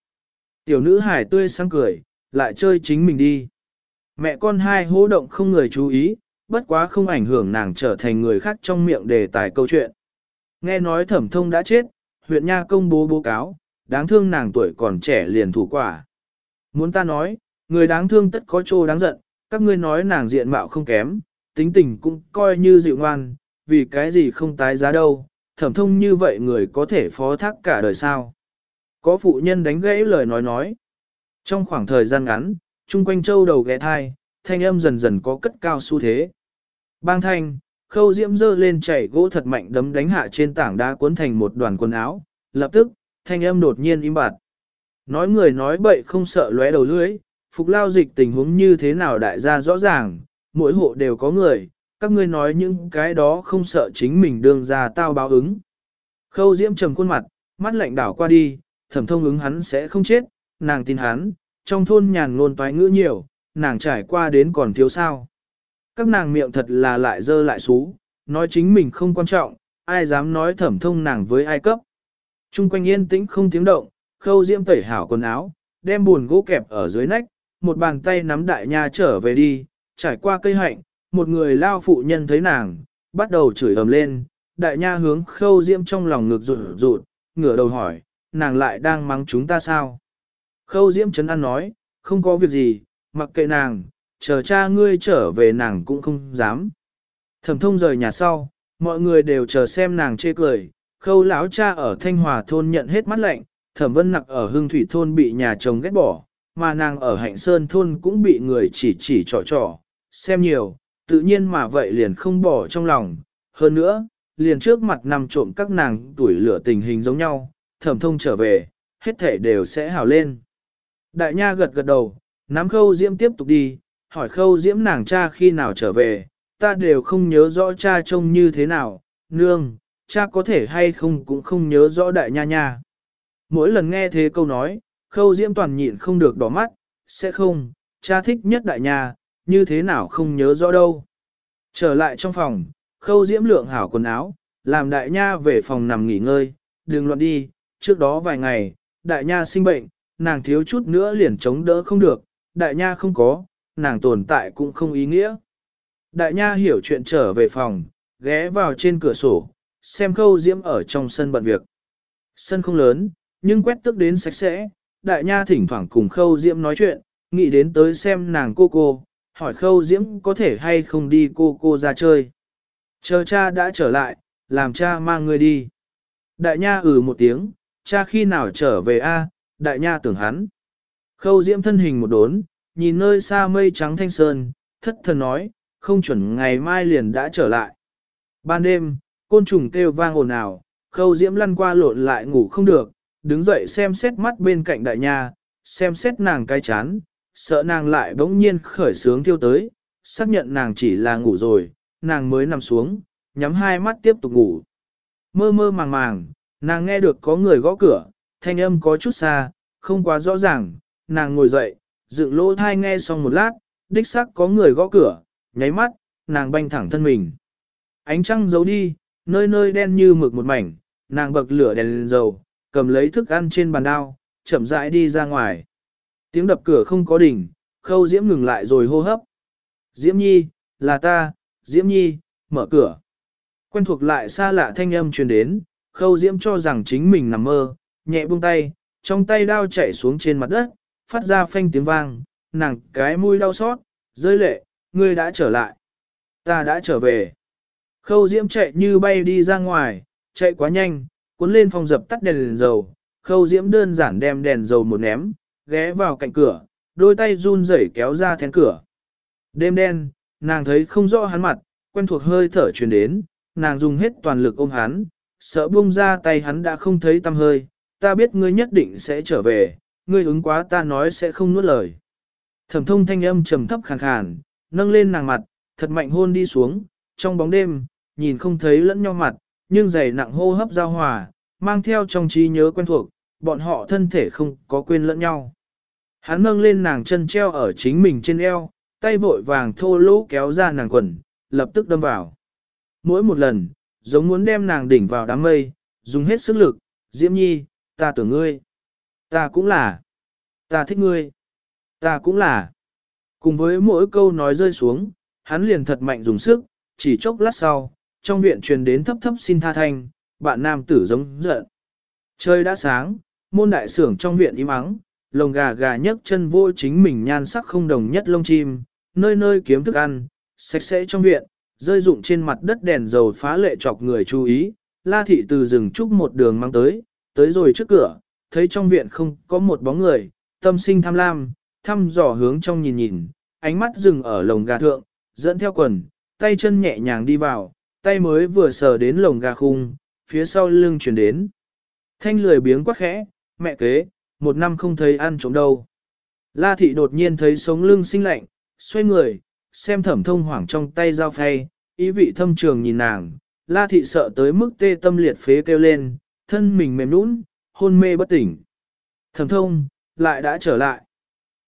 Tiểu nữ hải tươi sáng cười, lại chơi chính mình đi. Mẹ con hai hô động không người chú ý, bất quá không ảnh hưởng nàng trở thành người khác trong miệng đề tài câu chuyện. Nghe nói thẩm thông đã chết, huyện Nha công bố bố cáo, đáng thương nàng tuổi còn trẻ liền thủ quả. Muốn ta nói, người đáng thương tất có chỗ đáng giận, các ngươi nói nàng diện mạo không kém, tính tình cũng coi như dịu ngoan, vì cái gì không tái giá đâu, thẩm thông như vậy người có thể phó thác cả đời sao. Có phụ nhân đánh gãy lời nói nói. Trong khoảng thời gian ngắn, chung quanh châu đầu ghé thai, thanh âm dần dần có cất cao xu thế. Bang thanh, khâu diễm dơ lên chảy gỗ thật mạnh đấm đánh hạ trên tảng đá cuốn thành một đoàn quần áo, lập tức, thanh âm đột nhiên im bặt. Nói người nói bậy không sợ lóe đầu lưỡi, phục lao dịch tình huống như thế nào đại gia rõ ràng, mỗi hộ đều có người, các ngươi nói những cái đó không sợ chính mình đương ra tao báo ứng. Khâu diễm trầm khuôn mặt, mắt lạnh đảo qua đi, thẩm thông ứng hắn sẽ không chết, nàng tin hắn, trong thôn nhàn ngôn toái ngữ nhiều, nàng trải qua đến còn thiếu sao. Các nàng miệng thật là lại dơ lại xú, nói chính mình không quan trọng, ai dám nói thẩm thông nàng với ai cấp. Trung quanh yên tĩnh không tiếng động, khâu diễm tẩy hảo quần áo, đem buồn gỗ kẹp ở dưới nách, một bàn tay nắm đại nha trở về đi, trải qua cây hạnh, một người lao phụ nhân thấy nàng, bắt đầu chửi ầm lên, đại nha hướng khâu diễm trong lòng ngực rụt rụt, ngửa đầu hỏi, nàng lại đang mắng chúng ta sao? Khâu diễm chấn an nói, không có việc gì, mặc kệ nàng, chờ cha ngươi trở về nàng cũng không dám. Thẩm thông rời nhà sau, mọi người đều chờ xem nàng chê cười, khâu lão cha ở Thanh Hòa thôn nhận hết mắt lạnh, thẩm vân nặc ở Hương Thủy thôn bị nhà chồng ghét bỏ, mà nàng ở Hạnh Sơn thôn cũng bị người chỉ chỉ trò trò, xem nhiều, tự nhiên mà vậy liền không bỏ trong lòng. Hơn nữa, liền trước mặt nằm trộm các nàng tuổi lửa tình hình giống nhau, thẩm thông trở về, hết thể đều sẽ hào lên. Đại nha gật gật đầu, nắm khâu diễm tiếp tục đi, hỏi khâu diễm nàng cha khi nào trở về, ta đều không nhớ rõ cha trông như thế nào, nương, cha có thể hay không cũng không nhớ rõ đại nha nha. Mỗi lần nghe thế câu nói, khâu diễm toàn nhịn không được đỏ mắt, sẽ không, cha thích nhất đại nha, như thế nào không nhớ rõ đâu. Trở lại trong phòng, khâu diễm lượng hảo quần áo, làm đại nha về phòng nằm nghỉ ngơi, đừng loạn đi, trước đó vài ngày, đại nha sinh bệnh, nàng thiếu chút nữa liền chống đỡ không được, đại nha không có, nàng tồn tại cũng không ý nghĩa. Đại nha hiểu chuyện trở về phòng, ghé vào trên cửa sổ, xem khâu diễm ở trong sân bận việc. Sân không lớn, nhưng quét tức đến sạch sẽ, đại nha thỉnh thoảng cùng khâu diễm nói chuyện, nghĩ đến tới xem nàng cô cô, hỏi khâu diễm có thể hay không đi cô cô ra chơi. Chờ cha đã trở lại, làm cha mang người đi. Đại nha ừ một tiếng, cha khi nào trở về a? đại nha tưởng hắn. Khâu diễm thân hình một đốn, nhìn nơi xa mây trắng thanh sơn, thất thần nói, không chuẩn ngày mai liền đã trở lại. Ban đêm, côn trùng kêu vang ồn ào, khâu diễm lăn qua lộn lại ngủ không được, đứng dậy xem xét mắt bên cạnh đại nha, xem xét nàng cái chán, sợ nàng lại bỗng nhiên khởi sướng thiêu tới, xác nhận nàng chỉ là ngủ rồi, nàng mới nằm xuống, nhắm hai mắt tiếp tục ngủ. Mơ mơ màng màng, nàng nghe được có người gõ cửa, thanh âm có chút xa, không quá rõ ràng, nàng ngồi dậy, dựng lỗ thai nghe xong một lát, đích xác có người gõ cửa, nháy mắt, nàng banh thẳng thân mình. Ánh trăng giấu đi, nơi nơi đen như mực một mảnh, nàng bậc lửa đèn lên dầu, cầm lấy thức ăn trên bàn đao, chậm rãi đi ra ngoài. Tiếng đập cửa không có đỉnh, khâu Diễm ngừng lại rồi hô hấp. Diễm Nhi, là ta, Diễm Nhi, mở cửa. Quen thuộc lại xa lạ thanh âm truyền đến, khâu Diễm cho rằng chính mình nằm mơ, nhẹ buông tay, trong tay đao chạy xuống trên mặt đất, phát ra phanh tiếng vang, nàng cái mũi đau xót, rơi lệ, ngươi đã trở lại. Ta đã trở về. Khâu Diễm chạy như bay đi ra ngoài, chạy quá nhanh, cuốn lên phòng dập tắt đèn, đèn dầu. Khâu Diễm đơn giản đem đèn dầu một ném, ghé vào cạnh cửa, đôi tay run rẩy kéo ra then cửa. Đêm đen, nàng thấy không rõ hắn mặt, quen thuộc hơi thở truyền đến, nàng dùng hết toàn lực ôm hắn, sợ buông ra tay hắn đã không thấy tâm hơi, ta biết ngươi nhất định sẽ trở về, ngươi ứng quá ta nói sẽ không nuốt lời. Thẩm thông thanh âm trầm thấp khàn khàn, nâng lên nàng mặt, thật mạnh hôn đi xuống, trong bóng đêm, nhìn không thấy lẫn nhau mặt, nhưng dày nặng hô hấp giao hòa, mang theo trong trí nhớ quen thuộc, bọn họ thân thể không có quên lẫn nhau. Hắn nâng lên nàng chân treo ở chính mình trên eo, tay vội vàng thô lỗ kéo ra nàng quần, lập tức đâm vào. Mỗi một lần, giống muốn đem nàng đỉnh vào đám mây, dùng hết sức lực, Diễm Nhi, ta tưởng ngươi. Ta cũng là. Ta thích ngươi. Ta cũng là. Cùng với mỗi câu nói rơi xuống, hắn liền thật mạnh dùng sức, chỉ chốc lát sau, trong viện truyền đến thấp thấp xin tha thanh, bạn nam tử giống giận. Trời đã sáng, môn đại sưởng trong viện im ắng, lồng gà gà nhấc chân vô chính mình nhan sắc không đồng nhất lông chim, nơi nơi kiếm thức ăn, sạch sẽ trong viện, rơi rụng trên mặt đất đèn dầu phá lệ chọc người chú ý, la thị từ rừng trúc một đường mang tới, tới rồi trước cửa, thấy trong viện không có một bóng người, tâm sinh tham lam, thăm dò hướng trong nhìn nhìn, ánh mắt dừng ở lồng gà thượng, dẫn theo quần, tay chân nhẹ nhàng đi vào, tay mới vừa sờ đến lồng gà khung, phía sau lưng chuyển đến. Thanh lười biếng quá khẽ, mẹ kế, một năm không thấy ăn trộm đâu. La thị đột nhiên thấy sống lưng sinh lạnh, xoay người, xem thẩm thông hoảng trong tay dao phay, ý vị thâm trường nhìn nàng, la thị sợ tới mức tê tâm liệt phế kêu lên, thân mình mềm nũng, hôn mê bất tỉnh. Thẩm thông, lại đã trở lại.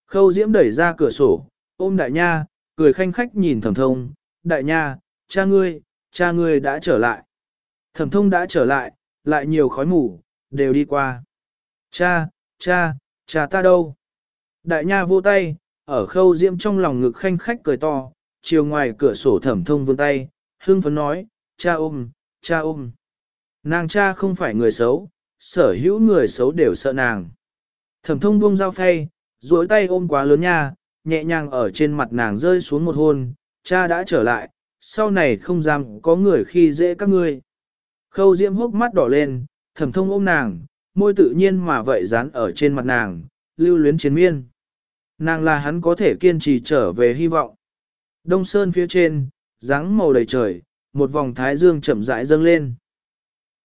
Khâu diễm đẩy ra cửa sổ, ôm đại nha, cười khanh khách nhìn thẩm thông, đại nha, cha ngươi, cha ngươi đã trở lại. Thẩm thông đã trở lại, lại nhiều khói mù, đều đi qua. Cha, cha, cha ta đâu? Đại nha vô tay, ở khâu diễm trong lòng ngực khanh khách cười to, chiều ngoài cửa sổ thẩm thông vươn tay, hương phấn nói, cha ôm, cha ôm. Nàng cha không phải người xấu, sở hữu người xấu đều sợ nàng. Thẩm thông buông dao phay, duỗi tay ôm quá lớn nha, nhẹ nhàng ở trên mặt nàng rơi xuống một hôn, cha đã trở lại, sau này không dám có người khi dễ các ngươi. Khâu diễm hốc mắt đỏ lên, thẩm thông ôm nàng, môi tự nhiên mà vậy dán ở trên mặt nàng, lưu luyến chiến miên. Nàng là hắn có thể kiên trì trở về hy vọng. Đông sơn phía trên, dáng màu đầy trời, một vòng thái dương chậm rãi dâng lên.